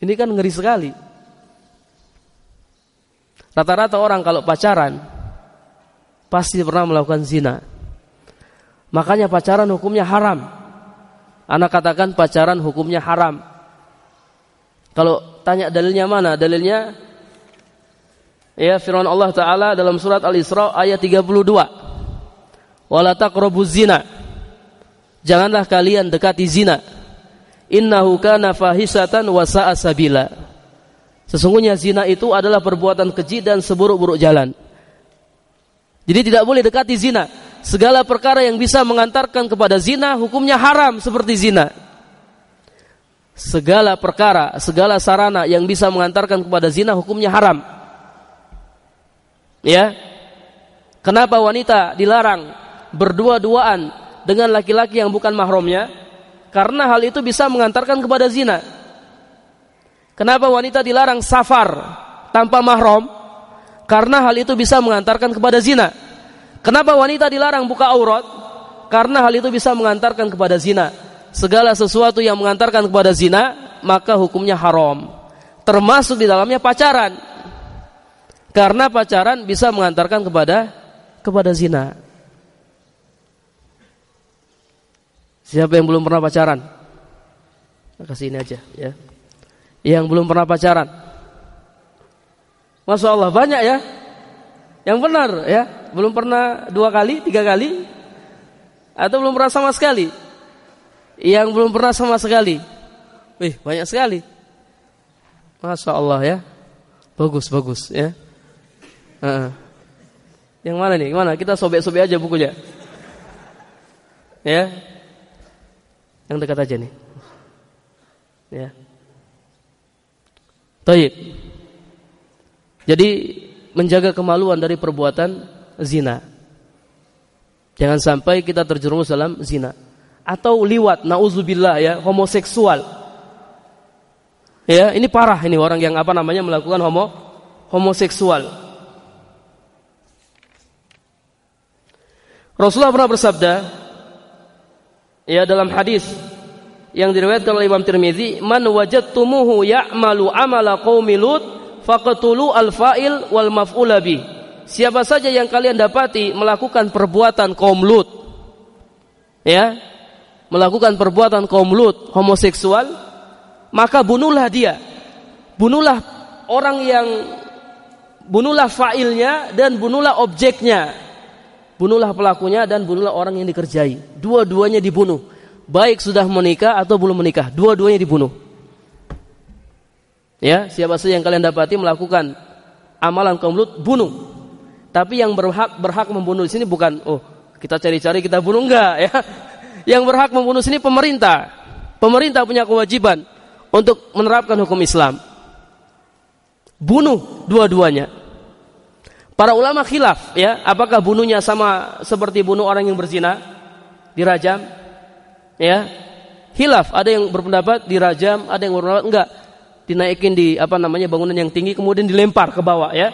Ini kan ngeri sekali. Rata-rata orang kalau pacaran pasti pernah melakukan zina. Makanya pacaran hukumnya haram. Anak katakan pacaran hukumnya haram. Kalau tanya dalilnya mana? Dalilnya ya firman Allah taala dalam surat Al-Isra ayat 32. Wala taqrabuz zina. Janganlah kalian dekati zina. Innahu kana fahisatan wa sa'a sabila. Sesungguhnya zina itu adalah perbuatan keji dan seburuk-buruk jalan. Jadi tidak boleh dekati zina. Segala perkara yang bisa mengantarkan kepada zina hukumnya haram seperti zina. Segala perkara, segala sarana yang bisa mengantarkan kepada zina hukumnya haram. Ya. Kenapa wanita dilarang berdua-duaan dengan laki-laki yang bukan mahramnya? Karena hal itu bisa mengantarkan kepada zina. Kenapa wanita dilarang safar tanpa mahram? Karena hal itu bisa mengantarkan kepada zina. Kenapa wanita dilarang buka aurat? Karena hal itu bisa mengantarkan kepada zina. Segala sesuatu yang mengantarkan kepada zina, maka hukumnya haram. Termasuk di dalamnya pacaran. Karena pacaran bisa mengantarkan kepada kepada zina. Siapa yang belum pernah pacaran? Kasih ini aja ya yang belum pernah pacaran. Masya Allah banyak ya. Yang benar ya, belum pernah dua kali, tiga kali, atau belum pernah sama sekali. Yang belum pernah sama sekali, wih banyak sekali. Masya Allah ya, bagus bagus ya. Uh. Yang mana nih? Mana? Kita sobek-sobek aja bukunya. Ya. Yang dekat aja nih. Ya. Taib. Jadi menjaga kemaluan dari perbuatan zina. Jangan sampai kita terjerumus dalam zina atau liwat, nauzubillah ya, homoseksual. Ya, ini parah ini orang yang apa namanya melakukan homo homoseksual. Rasulullah pernah bersabda ya dalam hadis yang diriwayatkan oleh Imam Tirmizi, "Man wajadtumuhu ya'malu amala qaumi Lut, faqtulu al-fa'il wal maf'ula bi." Siapa saja yang kalian dapati melakukan perbuatan kaum Lut, ya, melakukan perbuatan kaum Lut homoseksual, maka bunuhlah dia. Bunuhlah orang yang bunuhlah fa'ilnya dan bunuhlah objeknya. Bunuhlah pelakunya dan bunuhlah orang yang dikerjai. Dua-duanya dibunuh baik sudah menikah atau belum menikah, dua-duanya dibunuh. Ya, siapa saja yang kalian dapati melakukan amalan kaum Lut, bunuh. Tapi yang berhak berhak membunuh di sini bukan oh, kita cari-cari kita bunuh enggak ya. Yang berhak membunuh sini pemerintah. Pemerintah punya kewajiban untuk menerapkan hukum Islam. Bunuh dua-duanya. Para ulama khilaf ya, apakah bunuhnya sama seperti bunuh orang yang berzina? Dirajam ya hilaf ada yang berpendapat dirajam ada yang berpendapat enggak dinaikin di apa namanya bangunan yang tinggi kemudian dilempar ke bawah ya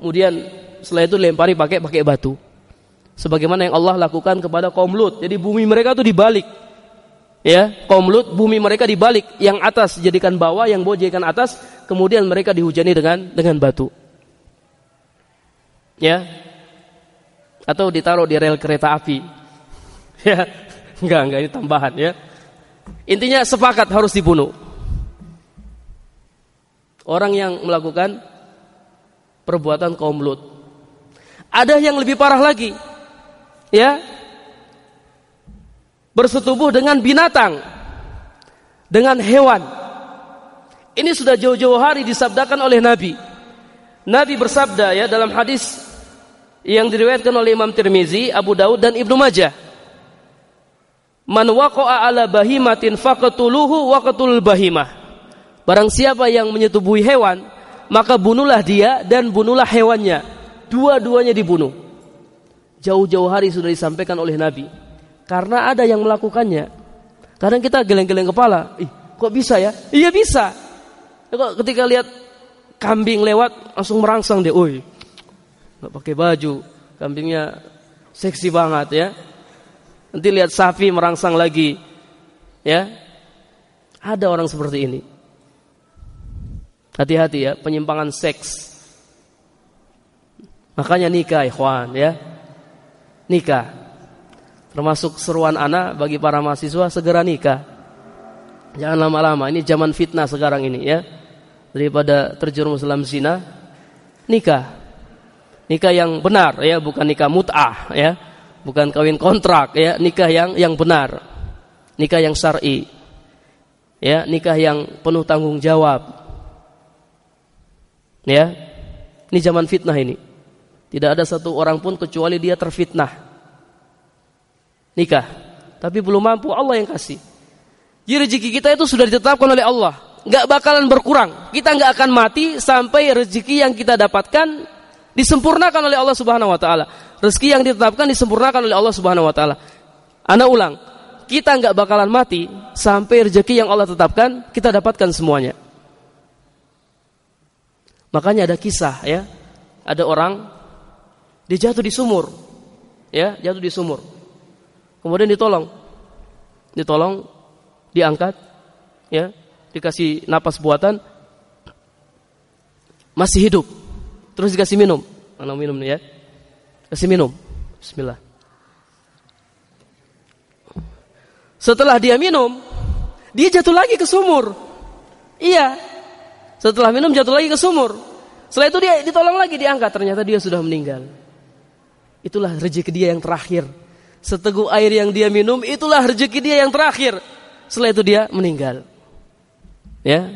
kemudian setelah itu lempari pakai pakai batu sebagaimana yang Allah lakukan kepada kaum Lut jadi bumi mereka itu dibalik ya kaum Lut bumi mereka dibalik yang atas jadikan bawah yang bawah jadikan atas kemudian mereka dihujani dengan dengan batu ya atau ditaruh di rel kereta api ya Enggak, enggak ini tambahan ya. Intinya sepakat harus dibunuh. Orang yang melakukan perbuatan kaum Lut. Ada yang lebih parah lagi. Ya. Bersetubuh dengan binatang. Dengan hewan. Ini sudah jauh-jauh hari disabdakan oleh Nabi. Nabi bersabda ya dalam hadis yang diriwayatkan oleh Imam Tirmizi, Abu Daud dan Ibnu Majah. Man waqa'a ala bahimatin faqtuluhu waqtul bahimah. Barang siapa yang menyetubuhi hewan, maka bunuhlah dia dan bunuhlah hewannya. Dua-duanya dibunuh. Jauh-jauh hari sudah disampaikan oleh Nabi. Karena ada yang melakukannya. Kadang kita geleng-geleng kepala. Ih, kok bisa ya? Iya bisa. Ya, kok ketika lihat kambing lewat langsung merangsang dia. Oi, nggak pakai baju, kambingnya seksi banget ya. Nanti lihat sapi merangsang lagi. Ya. Ada orang seperti ini. Hati-hati ya, penyimpangan seks. Makanya nikah ikhwan ya. Nikah. Termasuk seruan anak bagi para mahasiswa segera nikah. Jangan lama-lama. Ini zaman fitnah sekarang ini ya. Daripada terjerumus dalam zina, nikah. Nikah yang benar ya, bukan nikah mut'ah ya. Bukan kawin kontrak ya, nikah yang yang benar. Nikah yang syar'i. Ya, nikah yang penuh tanggung jawab. Ya. Ini zaman fitnah ini. Tidak ada satu orang pun kecuali dia terfitnah. Nikah. Tapi belum mampu Allah yang kasih. Jadi rezeki kita itu sudah ditetapkan oleh Allah. Gak bakalan berkurang. Kita gak akan mati sampai rezeki yang kita dapatkan disempurnakan oleh Allah Subhanahu wa taala. Rezeki yang ditetapkan disempurnakan oleh Allah Subhanahu wa taala. Ana ulang, kita nggak bakalan mati sampai rezeki yang Allah tetapkan kita dapatkan semuanya. Makanya ada kisah ya. Ada orang dia jatuh di sumur. Ya, jatuh di sumur. Kemudian ditolong. Ditolong, diangkat, ya, dikasih napas buatan masih hidup. Terus dikasih minum. Mana minum nih ya? Kasih minum. Bismillah. Setelah dia minum, dia jatuh lagi ke sumur. Iya. Setelah minum jatuh lagi ke sumur. Setelah itu dia ditolong lagi diangkat, ternyata dia sudah meninggal. Itulah rezeki dia yang terakhir. Seteguk air yang dia minum, itulah rezeki dia yang terakhir. Setelah itu dia meninggal. Ya,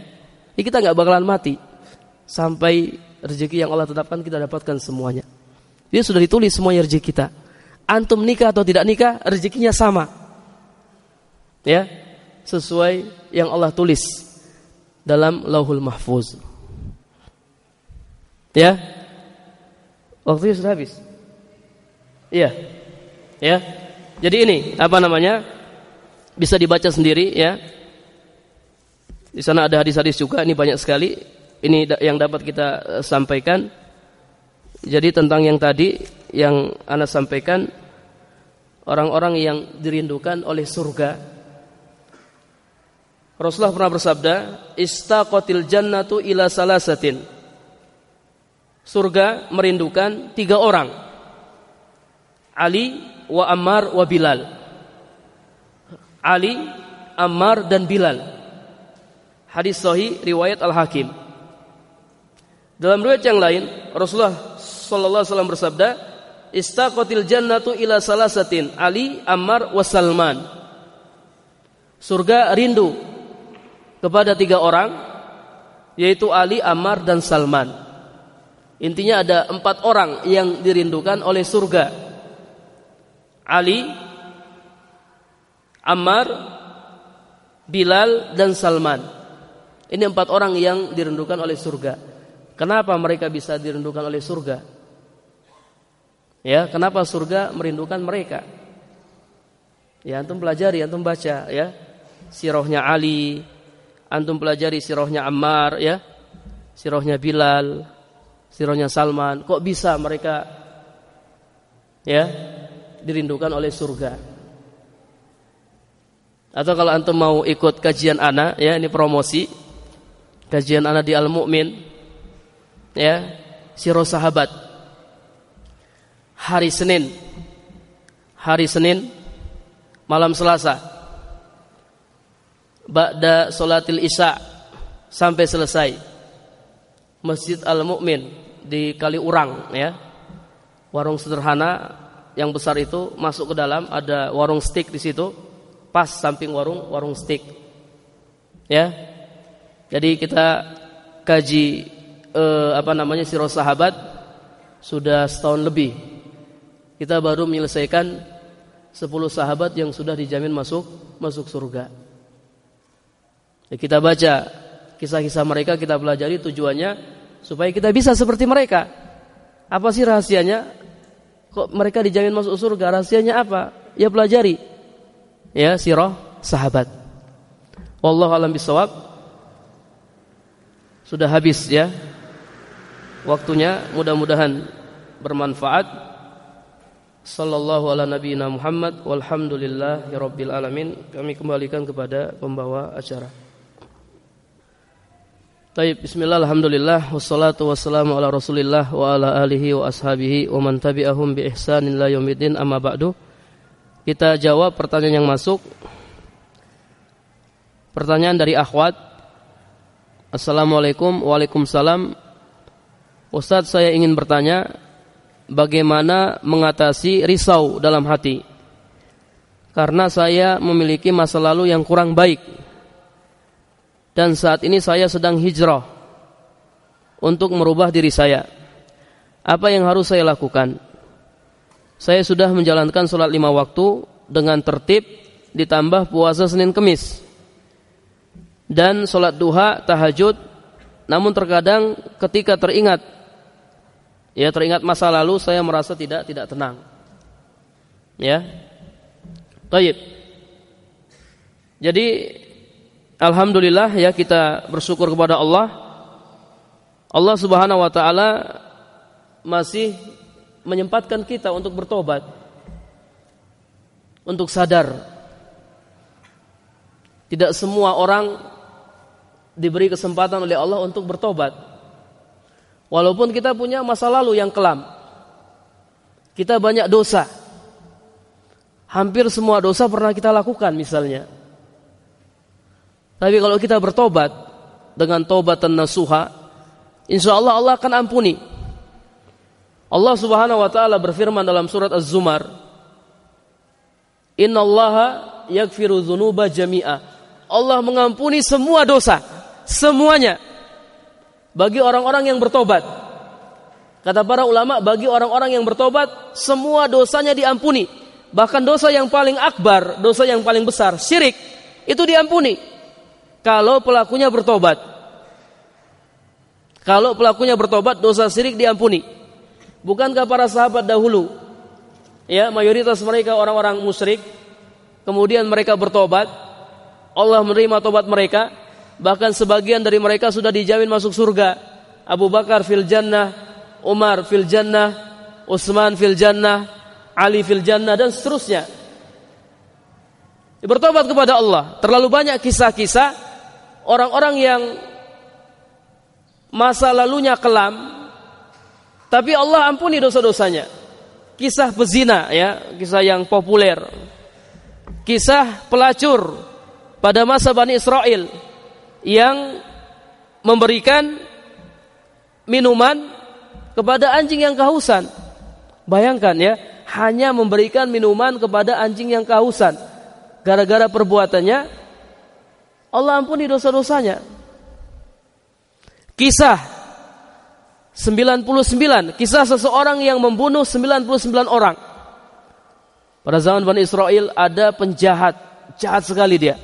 kita nggak bakalan mati sampai rezeki yang Allah tetapkan kita dapatkan semuanya. Dia sudah ditulis semuanya rezeki kita. Antum nikah atau tidak nikah, rezekinya sama. Ya, sesuai yang Allah tulis dalam Lauhul Mahfuz. Ya, waktunya sudah habis. Iya. Ya. Jadi ini apa namanya? Bisa dibaca sendiri ya. Di sana ada hadis-hadis juga ini banyak sekali. Ini yang dapat kita eh, sampaikan. Jadi tentang yang tadi yang Anda sampaikan orang-orang yang dirindukan oleh surga. Rasulullah pernah bersabda, "Istaqatil jannatu ila salasatin." Surga merindukan tiga orang. Ali wa Ammar wa Bilal. Ali, Ammar dan Bilal. Hadis sahih riwayat Al-Hakim. Dalam riwayat yang lain, Rasulullah sallallahu alaihi wasallam bersabda, "Istaqatil jannatu ila salasatin, Ali, Ammar wa Salman." Surga rindu kepada tiga orang, yaitu Ali, Ammar dan Salman. Intinya ada empat orang yang dirindukan oleh surga Ali, Ammar, Bilal dan Salman. Ini empat orang yang dirindukan oleh surga. Kenapa mereka bisa dirindukan oleh surga? Ya, kenapa surga merindukan mereka? Ya, antum pelajari, antum baca ya. Sirahnya Ali, antum pelajari sirahnya Ammar ya. Sirahnya Bilal, sirahnya Salman. Kok bisa mereka ya dirindukan oleh surga. Atau kalau antum mau ikut kajian anak, ya ini promosi. Kajian anak di Al Mukmin, ya, siro sahabat. Hari Senin, hari Senin, malam Selasa, Ba'da solatil Isya sampai selesai. Masjid Al Mukmin di Kaliurang, ya. Warung sederhana yang besar itu masuk ke dalam ada warung steak di situ pas samping warung warung steak. Ya. Jadi kita kaji eh, apa namanya sirah sahabat sudah setahun lebih. Kita baru menyelesaikan 10 sahabat yang sudah dijamin masuk masuk surga. Ya, kita baca kisah-kisah mereka kita pelajari tujuannya supaya kita bisa seperti mereka. Apa sih rahasianya Kok mereka dijamin masuk surga? Rahasianya apa? Ya pelajari. Ya, sirah sahabat. Wallahu alam bisawab. Sudah habis ya. Waktunya mudah-mudahan bermanfaat. Sallallahu ala nabiyina Muhammad walhamdulillahi rabbil alamin. Kami kembalikan kepada pembawa acara. Taib, bismillah, alhamdulillah, wassalatu wassalamu ala rasulillah wa ala alihi wa ashabihi wa man tabi'ahum bi ihsanin la yawmiddin amma ba'du. Kita jawab pertanyaan yang masuk. Pertanyaan dari akhwat. Assalamualaikum, waalaikumsalam. Ustadz saya ingin bertanya, bagaimana mengatasi risau dalam hati? Karena saya memiliki masa lalu yang kurang baik dan saat ini saya sedang hijrah untuk merubah diri saya. Apa yang harus saya lakukan? Saya sudah menjalankan sholat lima waktu dengan tertib ditambah puasa Senin Kemis dan sholat duha tahajud. Namun terkadang ketika teringat ya teringat masa lalu saya merasa tidak tidak tenang. Ya. Taib. Jadi Alhamdulillah ya kita bersyukur kepada Allah. Allah Subhanahu wa taala masih menyempatkan kita untuk bertobat. Untuk sadar. Tidak semua orang diberi kesempatan oleh Allah untuk bertobat. Walaupun kita punya masa lalu yang kelam. Kita banyak dosa. Hampir semua dosa pernah kita lakukan misalnya. Tapi kalau kita bertobat dengan tobat dan nasuha, insya Allah Allah akan ampuni. Allah Subhanahu wa taala berfirman dalam surat Az-Zumar, Inna Allah yakfiru dzunuba jami'a. Allah mengampuni semua dosa, semuanya. Bagi orang-orang yang bertobat. Kata para ulama, bagi orang-orang yang bertobat, semua dosanya diampuni. Bahkan dosa yang paling akbar, dosa yang paling besar, syirik, itu diampuni kalau pelakunya bertobat. Kalau pelakunya bertobat, dosa syirik diampuni. Bukankah para sahabat dahulu, ya mayoritas mereka orang-orang musyrik, kemudian mereka bertobat, Allah menerima tobat mereka, bahkan sebagian dari mereka sudah dijamin masuk surga. Abu Bakar fil jannah, Umar fil jannah, Utsman fil jannah, Ali fil jannah dan seterusnya. Bertobat kepada Allah. Terlalu banyak kisah-kisah orang-orang yang masa lalunya kelam tapi Allah ampuni dosa-dosanya. Kisah pezina ya, kisah yang populer. Kisah pelacur pada masa Bani Israel yang memberikan minuman kepada anjing yang kehausan. Bayangkan ya, hanya memberikan minuman kepada anjing yang kehausan. Gara-gara perbuatannya Allah ampuni dosa-dosanya. Kisah 99, kisah seseorang yang membunuh 99 orang. Pada zaman Bani Israel ada penjahat, jahat sekali dia.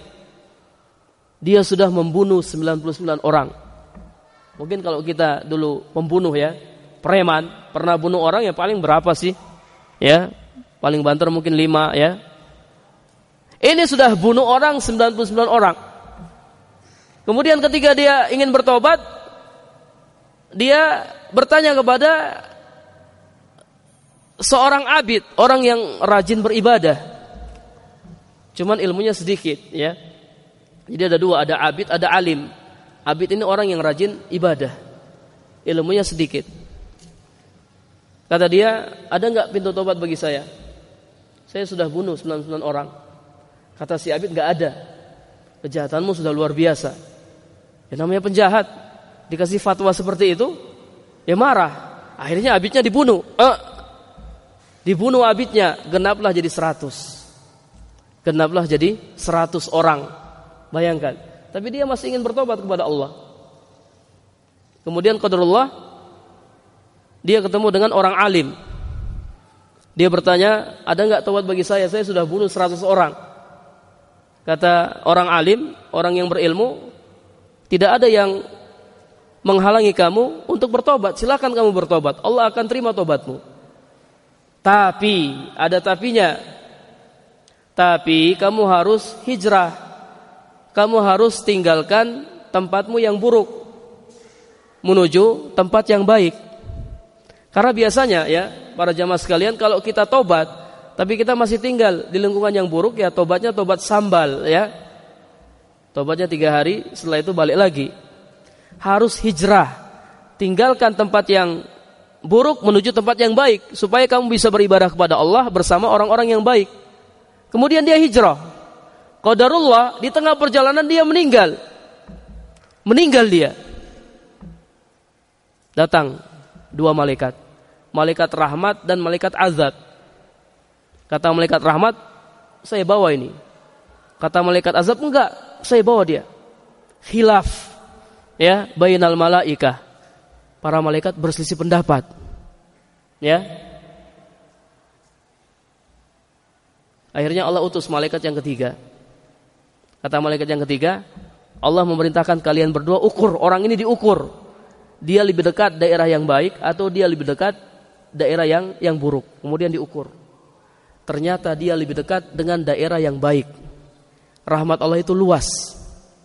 Dia sudah membunuh 99 orang. Mungkin kalau kita dulu pembunuh ya, preman, pernah bunuh orang yang paling berapa sih? Ya, paling banter mungkin 5 ya. Ini sudah bunuh orang 99 orang. Kemudian ketika dia ingin bertobat, dia bertanya kepada seorang abid, orang yang rajin beribadah. Cuman ilmunya sedikit, ya. Jadi ada dua, ada abid, ada alim. Abid ini orang yang rajin ibadah. Ilmunya sedikit. Kata dia, ada nggak pintu tobat bagi saya? Saya sudah bunuh 99 orang. Kata si abid, nggak ada. Kejahatanmu sudah luar biasa. Ya namanya penjahat. Dikasih fatwa seperti itu, ya marah. Akhirnya abidnya dibunuh. Eh, dibunuh abidnya, genaplah jadi seratus. Genaplah jadi seratus orang. Bayangkan. Tapi dia masih ingin bertobat kepada Allah. Kemudian qadarullah dia ketemu dengan orang alim. Dia bertanya, ada nggak tobat bagi saya? Saya sudah bunuh seratus orang. Kata orang alim, orang yang berilmu, tidak ada yang menghalangi kamu untuk bertobat. Silakan kamu bertobat. Allah akan terima tobatmu. Tapi ada tapinya. Tapi kamu harus hijrah. Kamu harus tinggalkan tempatmu yang buruk menuju tempat yang baik. Karena biasanya ya, para jamaah sekalian kalau kita tobat tapi kita masih tinggal di lingkungan yang buruk ya tobatnya tobat sambal ya Tobatnya tiga hari, setelah itu balik lagi. harus hijrah. Tinggalkan tempat yang buruk menuju tempat yang baik supaya kamu bisa beribadah kepada Allah bersama orang-orang yang baik. Kemudian dia hijrah. Qadarullah di tengah perjalanan dia meninggal. Meninggal dia. Datang dua malaikat. Malaikat rahmat dan malaikat azab. Kata malaikat rahmat, saya bawa ini. Kata malaikat azab, enggak, saya bawa dia. Khilaf. Ya, bainal malaikah. Para malaikat berselisih pendapat. Ya. Akhirnya Allah utus malaikat yang ketiga. Kata malaikat yang ketiga, Allah memerintahkan kalian berdua ukur, orang ini diukur. Dia lebih dekat daerah yang baik atau dia lebih dekat daerah yang yang buruk. Kemudian diukur ternyata dia lebih dekat dengan daerah yang baik. Rahmat Allah itu luas.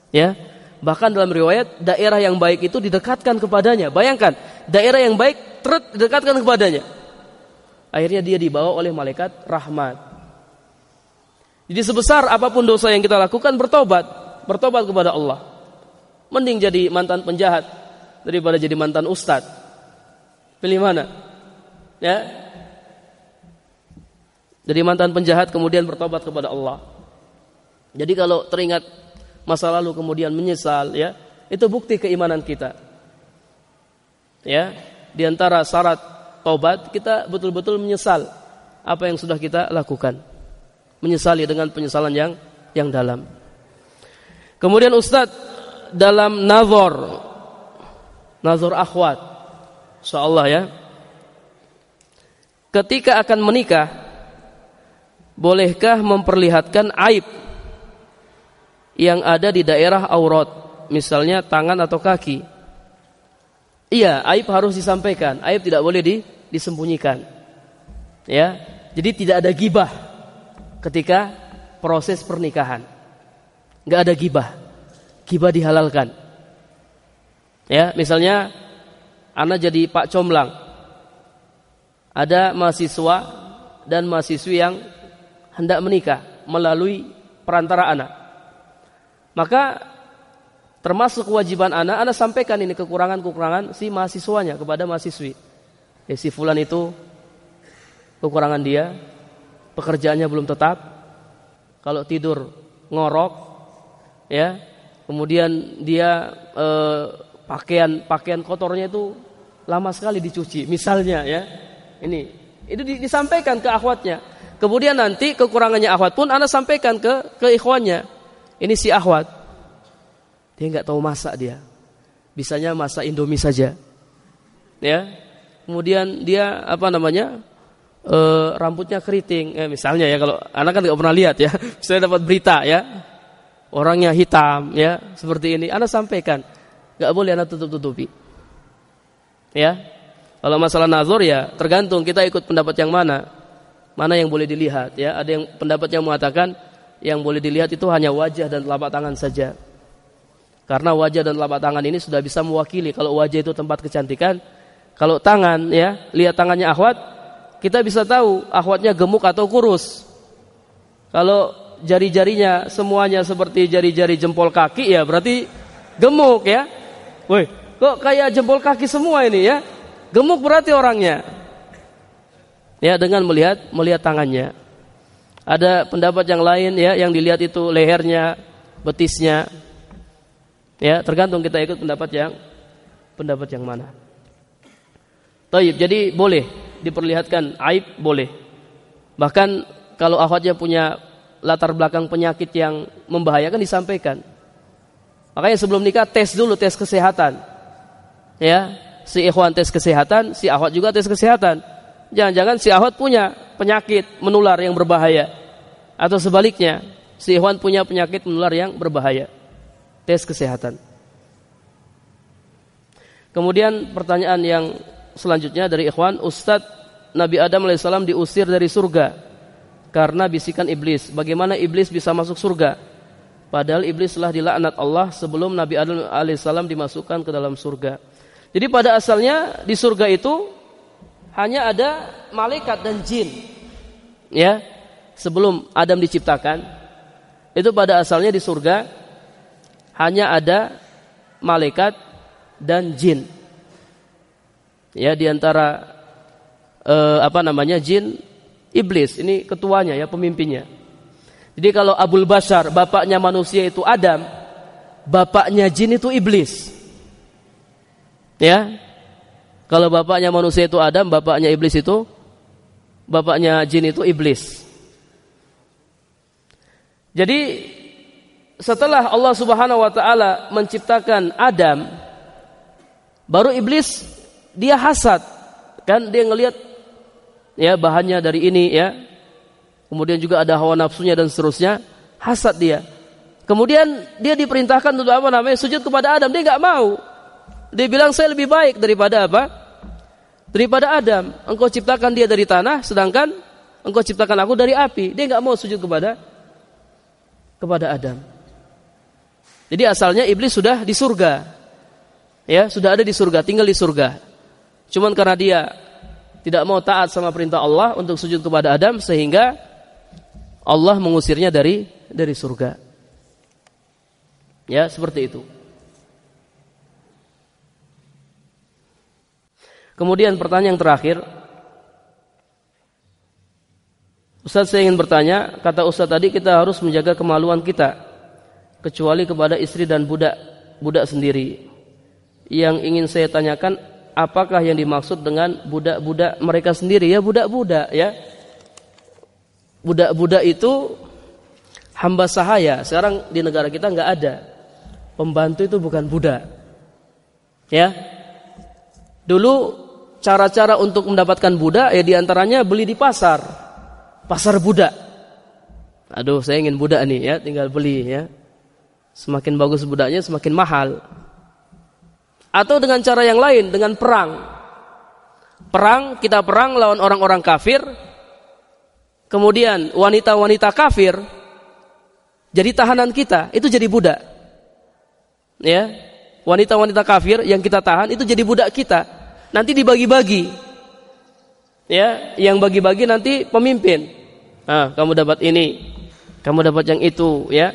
Ya. Bahkan dalam riwayat daerah yang baik itu didekatkan kepadanya. Bayangkan, daerah yang baik terus didekatkan kepadanya. Akhirnya dia dibawa oleh malaikat rahmat. Jadi sebesar apa pun dosa yang kita lakukan bertobat, bertobat kepada Allah. Mending jadi mantan penjahat daripada jadi mantan ustadz. Pilih mana? Ya, jadi mantan penjahat kemudian bertobat kepada Allah. Jadi kalau teringat masa lalu kemudian menyesal ya, itu bukti keimanan kita. Ya, di antara syarat tobat kita betul-betul menyesal apa yang sudah kita lakukan. Menyesali dengan penyesalan yang yang dalam. Kemudian Ustadz dalam nazar nazar akhwat insyaallah ya ketika akan menikah bolehkah memperlihatkan aib yang ada di daerah aurat, misalnya tangan atau kaki? Iya, aib harus disampaikan. Aib tidak boleh di, disembunyikan. Ya, jadi tidak ada gibah ketika proses pernikahan. Nggak ada gibah. Gibah dihalalkan. Ya, misalnya anak jadi Pak Comlang. Ada mahasiswa dan mahasiswi yang hendak menikah melalui perantara anak. Maka termasuk kewajiban anak, anak sampaikan ini kekurangan-kekurangan si mahasiswanya kepada mahasiswi. Ya, si fulan itu kekurangan dia, pekerjaannya belum tetap, kalau tidur ngorok, ya, kemudian dia eh, pakaian pakaian kotornya itu lama sekali dicuci, misalnya ya, ini itu disampaikan ke akhwatnya Kemudian nanti kekurangannya akhwat pun anda sampaikan ke ke ikhwannya. Ini si akhwat. Dia nggak tahu masak dia. Bisanya masak Indomie saja. Ya. Kemudian dia apa namanya? E, rambutnya keriting. Eh, misalnya ya kalau anak kan nggak pernah lihat ya. Saya dapat berita ya. Orangnya hitam ya, seperti ini. Anda sampaikan. nggak boleh anda tutup-tutupi. Ya. Kalau masalah nazar ya tergantung kita ikut pendapat yang mana mana yang boleh dilihat ya ada yang pendapat yang mengatakan yang boleh dilihat itu hanya wajah dan telapak tangan saja. Karena wajah dan telapak tangan ini sudah bisa mewakili. Kalau wajah itu tempat kecantikan kalau tangan ya lihat tangannya akhwat kita bisa tahu akhwatnya gemuk atau kurus. Kalau jari-jarinya semuanya seperti jari-jari jempol kaki ya berarti gemuk ya. Woi kok kayak jempol kaki semua ini ya? Gemuk berarti orangnya. Ya dengan melihat melihat tangannya. Ada pendapat yang lain ya yang dilihat itu lehernya, betisnya. Ya, tergantung kita ikut pendapat yang pendapat yang mana. Taib, jadi boleh diperlihatkan aib boleh. Bahkan kalau akhwatnya punya latar belakang penyakit yang membahayakan disampaikan. Makanya sebelum nikah tes dulu tes kesehatan. Ya, si ikhwan tes kesehatan, si akhwat juga tes kesehatan Jangan-jangan si ahwat punya penyakit menular yang berbahaya. Atau sebaliknya, si ikhwan punya penyakit menular yang berbahaya. Tes kesehatan. Kemudian pertanyaan yang selanjutnya dari ikhwan, Ustadz Nabi Adam AS diusir dari surga karena bisikan iblis. Bagaimana iblis bisa masuk surga? Padahal iblis telah dilaknat Allah sebelum Nabi Adam AS dimasukkan ke dalam surga. Jadi pada asalnya di surga itu hanya ada malaikat dan jin. Ya, sebelum Adam diciptakan, itu pada asalnya di surga hanya ada malaikat dan jin. Ya, di antara eh, apa namanya? jin iblis. Ini ketuanya ya, pemimpinnya. Jadi kalau Abul Bashar, bapaknya manusia itu Adam, bapaknya jin itu iblis. Ya. Kalau bapaknya manusia itu Adam, bapaknya iblis itu bapaknya jin itu iblis. Jadi setelah Allah Subhanahu wa taala menciptakan Adam, baru iblis dia hasad. Kan dia ngelihat ya bahannya dari ini ya. Kemudian juga ada hawa nafsunya dan seterusnya, hasad dia. Kemudian dia diperintahkan untuk apa namanya? sujud kepada Adam, dia nggak mau. Dia bilang saya lebih baik daripada apa? Daripada Adam. Engkau ciptakan dia dari tanah, sedangkan engkau ciptakan aku dari api. Dia nggak mau sujud kepada kepada Adam. Jadi asalnya iblis sudah di surga. Ya, sudah ada di surga, tinggal di surga. Cuman karena dia tidak mau taat sama perintah Allah untuk sujud kepada Adam sehingga Allah mengusirnya dari dari surga. Ya, seperti itu. Kemudian pertanyaan yang terakhir, Ustaz saya ingin bertanya, kata Ustaz tadi kita harus menjaga kemaluan kita kecuali kepada istri dan budak budak sendiri. Yang ingin saya tanyakan apakah yang dimaksud dengan budak-budak mereka sendiri ya budak-budak ya. Budak-budak itu hamba sahaya. Sekarang di negara kita nggak ada. Pembantu itu bukan budak. Ya. Dulu cara-cara untuk mendapatkan budak ya di antaranya beli di pasar pasar budak. Aduh, saya ingin budak nih ya, tinggal beli ya. Semakin bagus budaknya semakin mahal. Atau dengan cara yang lain, dengan perang. Perang, kita perang lawan orang-orang kafir. Kemudian wanita-wanita kafir jadi tahanan kita, itu jadi budak. Ya. Wanita-wanita kafir yang kita tahan itu jadi budak kita. Nanti dibagi-bagi. Ya, yang bagi-bagi nanti pemimpin. Ah, kamu dapat ini, kamu dapat yang itu, ya.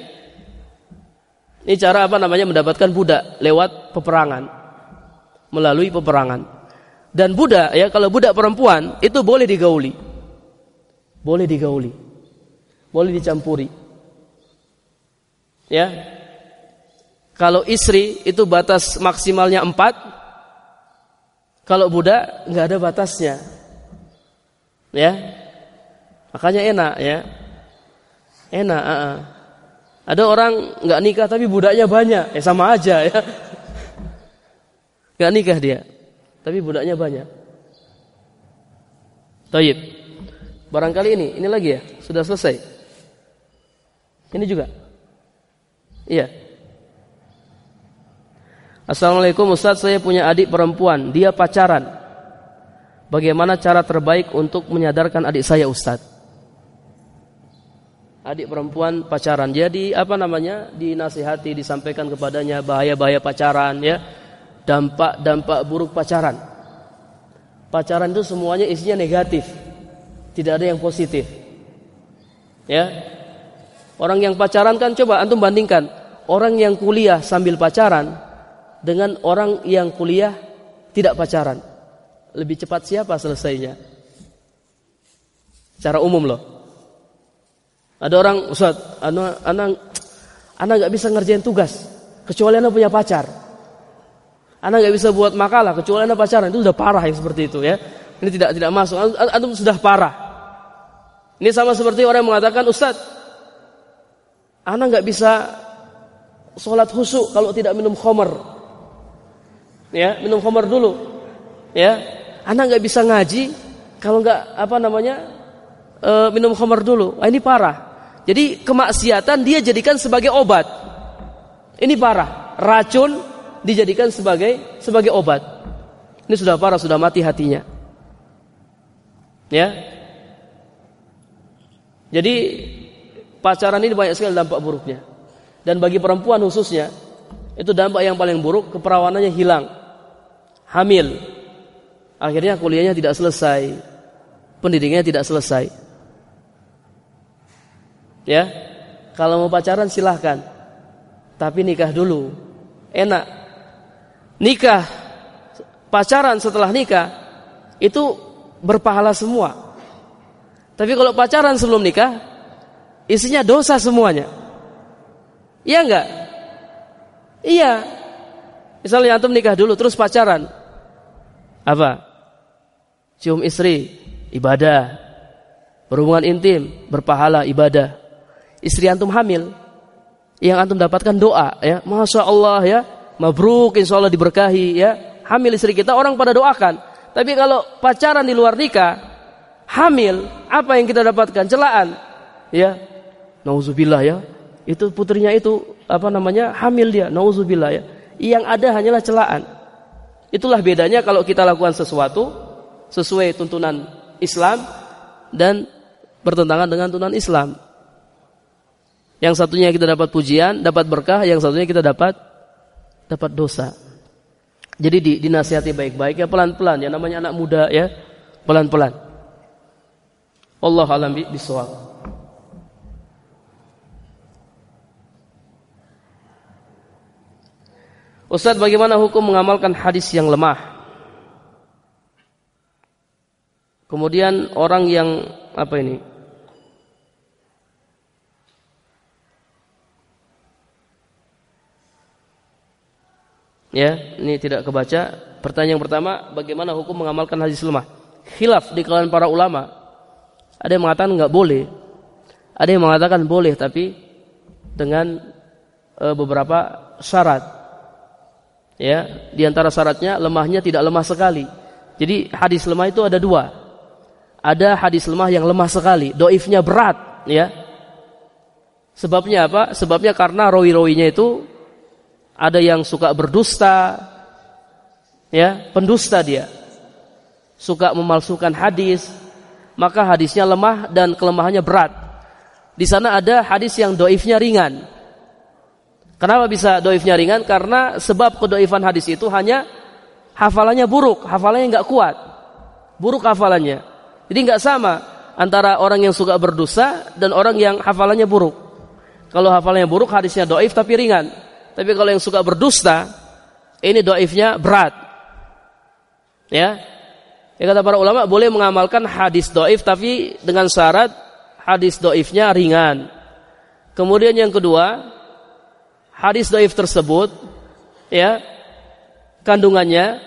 Ini cara apa namanya mendapatkan budak lewat peperangan, melalui peperangan. Dan budak ya, kalau budak perempuan itu boleh digauli, boleh digauli, boleh dicampuri, ya. Kalau istri itu batas maksimalnya empat, kalau budak nggak ada batasnya, ya Makanya enak ya. Enak. Uh -uh. Ada orang nggak nikah tapi budaknya banyak, ya sama aja ya. Nggak nikah dia, tapi budaknya banyak. Taib. Barangkali ini, ini lagi ya, sudah selesai. Ini juga. Iya. Assalamualaikum Ustaz, saya punya adik perempuan, dia pacaran. Bagaimana cara terbaik untuk menyadarkan adik saya Ustaz? adik perempuan pacaran. Jadi apa namanya? dinasihati, disampaikan kepadanya bahaya-bahaya pacaran ya. Dampak-dampak buruk pacaran. Pacaran itu semuanya isinya negatif. Tidak ada yang positif. Ya. Orang yang pacaran kan coba antum bandingkan orang yang kuliah sambil pacaran dengan orang yang kuliah tidak pacaran. Lebih cepat siapa selesainya? Secara umum loh. Ada orang, Ustaz, anak anak anak nggak bisa ngerjain tugas kecuali anak punya pacar. Anak nggak bisa buat makalah kecuali anak pacaran. Itu sudah parah yang seperti itu ya. Ini tidak tidak masuk. Antum sudah parah. Ini sama seperti orang yang mengatakan, Ustaz, anak nggak bisa sholat husuk kalau tidak minum khomer. Ya, minum khomer dulu. Ya, anak nggak bisa ngaji kalau nggak apa namanya e, minum khomer dulu. Ah, ini parah. Jadi kemaksiatan dia jadikan sebagai obat. Ini parah. Racun dijadikan sebagai sebagai obat. Ini sudah parah, sudah mati hatinya. Ya. Jadi pacaran ini banyak sekali dampak buruknya. Dan bagi perempuan khususnya, itu dampak yang paling buruk keperawanannya hilang. Hamil. Akhirnya kuliahnya tidak selesai. Pendidikannya tidak selesai. Ya. Kalau mau pacaran silahkan. Tapi nikah dulu. Enak. nikah, pacaran setelah nikah itu berpahala semua. Tapi kalau pacaran sebelum nikah, isinya dosa semuanya. Iya enggak? Iya. Misalnya antum nikah dulu terus pacaran. Apa? Cium istri, ibadah. Berhubungan intim, berpahala ibadah. Istri antum hamil, yang antum dapatkan doa ya. Masya Allah ya, mabruk insya Allah diberkahi ya. Hamil istri kita orang pada doakan. Tapi kalau pacaran di luar nikah, hamil, apa yang kita dapatkan? Celaan. Ya. Nauzubillah ya. Itu putrinya itu apa namanya? hamil dia. Nauzubillah ya. Yang ada hanyalah celaan. Itulah bedanya kalau kita lakukan sesuatu sesuai tuntunan Islam dan bertentangan dengan tuntunan Islam. Yang satunya kita dapat pujian, dapat berkah, yang satunya kita dapat dapat dosa. Jadi di, dinasihati baik-baik ya pelan-pelan ya namanya anak muda ya, pelan-pelan. Allah alam bisawab. Ustaz bagaimana hukum mengamalkan hadis yang lemah? Kemudian orang yang apa ini? Ya, ini tidak kebaca. Pertanyaan pertama, bagaimana hukum mengamalkan hadis lemah? Khilaf di kalangan para ulama. Ada yang mengatakan nggak boleh. Ada yang mengatakan boleh tapi dengan e, beberapa syarat. Ya, di antara syaratnya lemahnya tidak lemah sekali. Jadi hadis lemah itu ada dua. Ada hadis lemah yang lemah sekali, doifnya berat, ya. Sebabnya apa? Sebabnya karena rawi-rawinya itu ada yang suka berdusta, ya, pendusta dia. Suka memalsukan hadis, maka hadisnya lemah dan kelemahannya berat. Di sana ada hadis yang doifnya ringan. Kenapa bisa doifnya ringan? Karena sebab kedoifan hadis itu hanya hafalannya buruk, hafalannya nggak kuat, buruk hafalannya. Jadi nggak sama antara orang yang suka berdosa dan orang yang hafalannya buruk. Kalau hafalannya buruk, hadisnya doif tapi ringan. Tapi kalau yang suka berdusta, ini doifnya berat. Ya, ya kata para ulama boleh mengamalkan hadis doif tapi dengan syarat hadis doifnya ringan. Kemudian yang kedua, hadis doif tersebut, ya, kandungannya,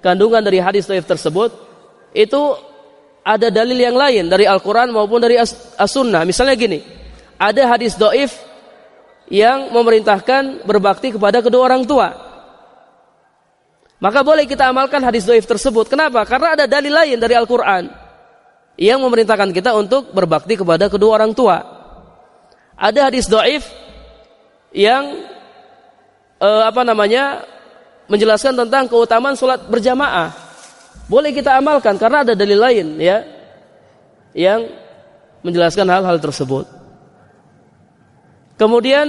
kandungan dari hadis doif tersebut itu ada dalil yang lain dari Al-Quran maupun dari As-Sunnah. Misalnya gini, ada hadis doif yang memerintahkan berbakti kepada kedua orang tua. Maka boleh kita amalkan hadis doif tersebut. Kenapa? Karena ada dalil lain dari Al-Quran yang memerintahkan kita untuk berbakti kepada kedua orang tua. Ada hadis doif yang eh, apa namanya menjelaskan tentang keutamaan sholat berjamaah. Boleh kita amalkan karena ada dalil lain ya yang menjelaskan hal-hal tersebut. Kemudian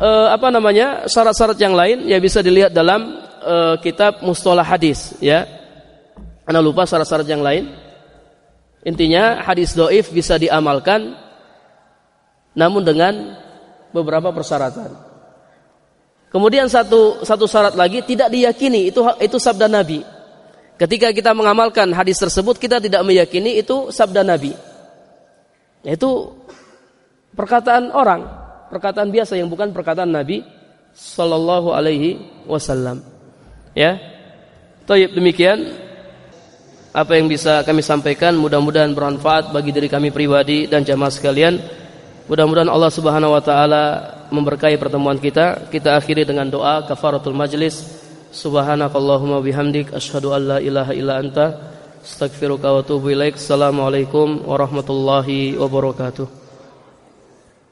eh, apa namanya syarat-syarat yang lain ya bisa dilihat dalam eh, kitab Mustalah Hadis ya. Anda lupa syarat-syarat yang lain. Intinya hadis doif bisa diamalkan namun dengan beberapa persyaratan. Kemudian satu satu syarat lagi tidak diyakini itu itu sabda Nabi. Ketika kita mengamalkan hadis tersebut kita tidak meyakini itu sabda Nabi. Itu perkataan orang perkataan biasa yang bukan perkataan Nabi sallallahu alaihi wasallam. Ya. Tayyib demikian apa yang bisa kami sampaikan mudah-mudahan bermanfaat bagi diri kami pribadi dan jamaah sekalian. Mudah-mudahan Allah Subhanahu wa taala memberkahi pertemuan kita. Kita akhiri dengan doa kafaratul majlis. Subhanakallahumma bihamdik asyhadu an la ilaha illa anta astaghfiruka wa atubu ilaik. Assalamualaikum warahmatullahi wabarakatuh.